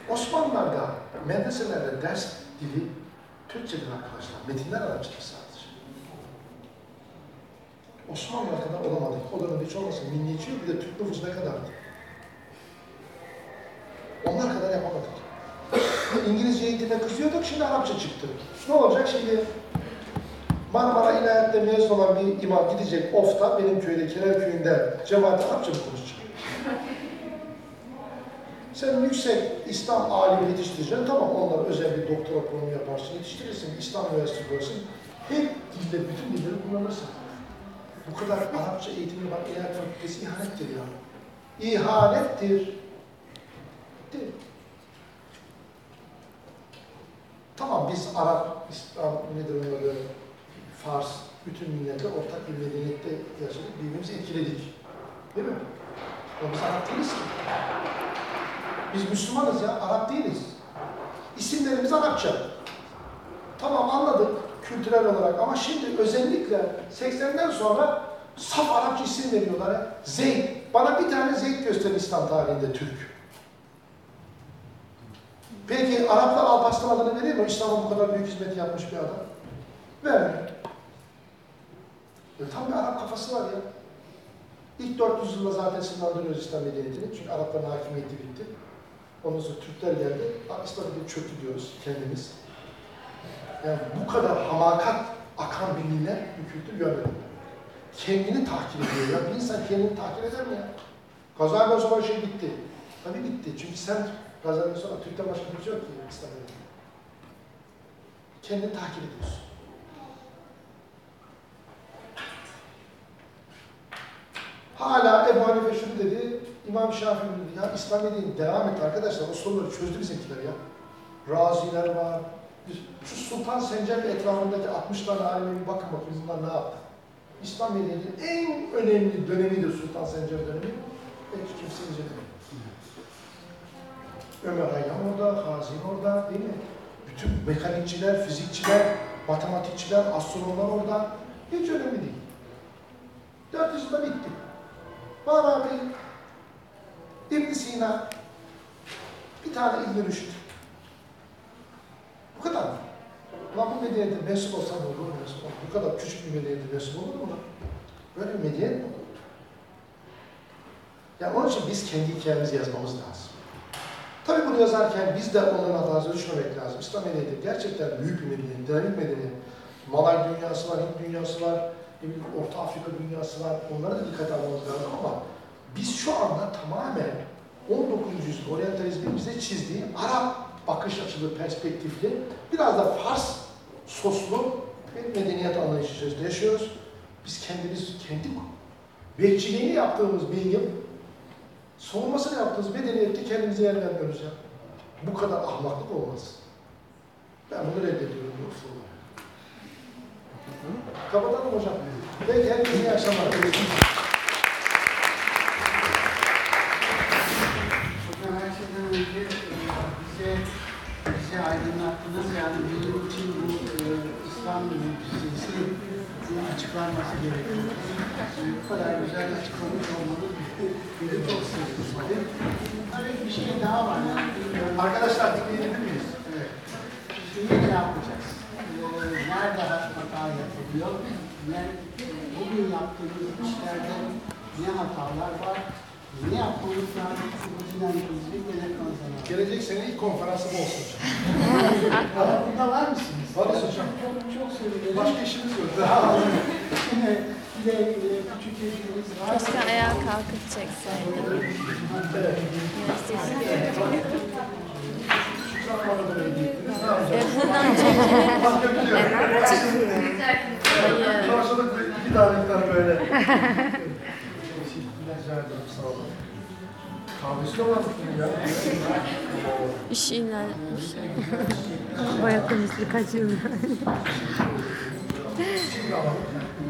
Osmanlılar'da medreselerde ders dili Türkçedir arkadaşlar. Metinler Arapçadır sadece. Osmanlılar kadar olamadık. O dönemde hiç olmasın. Milliyetçi. Bir de Türk nüfusu ne kadardı? Onlar kadar yapamadık. İngilizce eğitime kızıyorduk, şimdi Arapça çıktı. Ne olacak şimdi? Marmara İlahiyat'ta mezun olan bir imam gidecek Of'ta, benim köyde, Kenar köyünde cemaate Arapça mı konuşacak? Sen yüksek İslam alimi yetiştireceksin, tamam onlar özel bir doktora programı yaparsın, yetiştirirsin, İslam üniversitesi kurarısın. Hep dilde, bütün dilleri kullanırsın. Bu kadar Arapça eğitimi var, İlahiyat Fakültesi ihanettir ya. İhanettir. Değil. Tamam biz Arap, İslam, nedir onun Fars, bütün milletle ortak bir medeniyette yaşadık, birbirimizi etkiledik. Değil mi? Ama biz Arap değiliz ki. Biz Müslümanız ya, Arap değiliz. İsimlerimiz Arapça. Tamam anladık kültürel olarak ama şimdi özellikle 80'den sonra saf Arapça isim veriyorlar. Zeyd. Bana bir tane Zeyd gösterin İslam tarihinde Türk. Peki Araplar Alparslan adını veriyor mu? İslam'a bu kadar büyük hizmet yapmış bir adam. Vermiyor. Tam bir Arap kafası var ya. İlk 400 yılda zaten sınırlandırıyoruz İslam medeniyetini. Çünkü Arapların hakimiyeti bitti. Ondan sonra Türkler geldi. İslam'ı bir çöktü diyoruz kendimiz. Yani bu kadar hamakat akan bir millet, bir kültür görmedim. Kendini tahkir ediyor ya. Bir insan kendini tahkir eder mi ya? Sonra şey bitti. Tabii bitti. Çünkü sen kazayla sonra Türk'ten başka kimse yok ki İslam'da. Kendini tahkir ediyorsun. Hala Ebu Hanife şunu dedi, İmam Şafii dedi, ya İslam dediğin devam et arkadaşlar, o soruları çözdü bizimkiler ya. Raziler var, şu Sultan Sencer etrafındaki 60 tane alime bir bakın bakın bunlar ne yaptı. İslam medeniyetinin en önemli dönemidir Sultan Sencer dönemi. Belki kimse incelemiyor. Ömer Hayyam orada, Hazin orada değil mi? Bütün mekanikçiler, fizikçiler, matematikçiler, astronomlar orada. Hiç önemli değil. 400 yılda bitti. Farabi, ibn Sina, bir tane İbn Rüşd. Bu kadar. Ulan bu medeniyete mensup olsan olur, olur. Bu kadar küçük bir medeniyete mensup olur mu? Böyle bir medeniyet mi olur? Yani onun için biz kendi hikayemizi yazmamız lazım. Tabii bunu yazarken biz de onların hatasına düşmemek lazım. İslam medeniyeti gerçekten büyük bir medeniyet, dinamik medeniyet. Malay dünyası var, Hint dünyası var, Orta Afrika dünyası var. Onlara da dikkat almamız lazım ama biz şu anda tamamen 19. yüzyıl oryantalizmin bize çizdiği Arap bakış açılı, perspektifli, biraz da Fars soslu bir medeniyet anlayışı içerisinde yaşıyoruz. Biz kendimiz, kendi bekçiliğini yaptığımız bin yıl, savunmasını yaptığımız medeniyette kendimize yer vermiyoruz ya. Bu kadar ahmaklık olmaz. Ben bunu reddediyorum yoksa olarak. Kapatalım hocam. Peki, herkese iyi akşamlar. Hocam her şeyden önce e, bize, bize aydınlattınız. Yani bizim için bu e, İslam müjdesi açıklanması gerekiyor. Bu kadar güzel açıklamış olmanız bizi çok sevindirdi. Tabii bir şey daha var. Yani, bilmiyorum. Arkadaşlar dinleyebilir miyiz? Evet. Şimdi ne yapacağız? Ee, nerede hata yapılıyor? Ne, bugün yaptığımız işlerde ne hatalar var? Ne yapmamız lazım? Dinamikimizi gene kazanalım. Gelecek sene ilk konferansım olsun. Burada var mısınız? Varız hocam. Çok, çok sevinirim. Başka işimiz yok. Bir de e, küçük hediyemiz var. Keşke ayağa kalkıp çekseydim. Karşılıklı iki tanekten böyle. Rica ederim, sağ olun. Bir şey. Bayağı konuştuk kaç yıl. Şimdi alalım.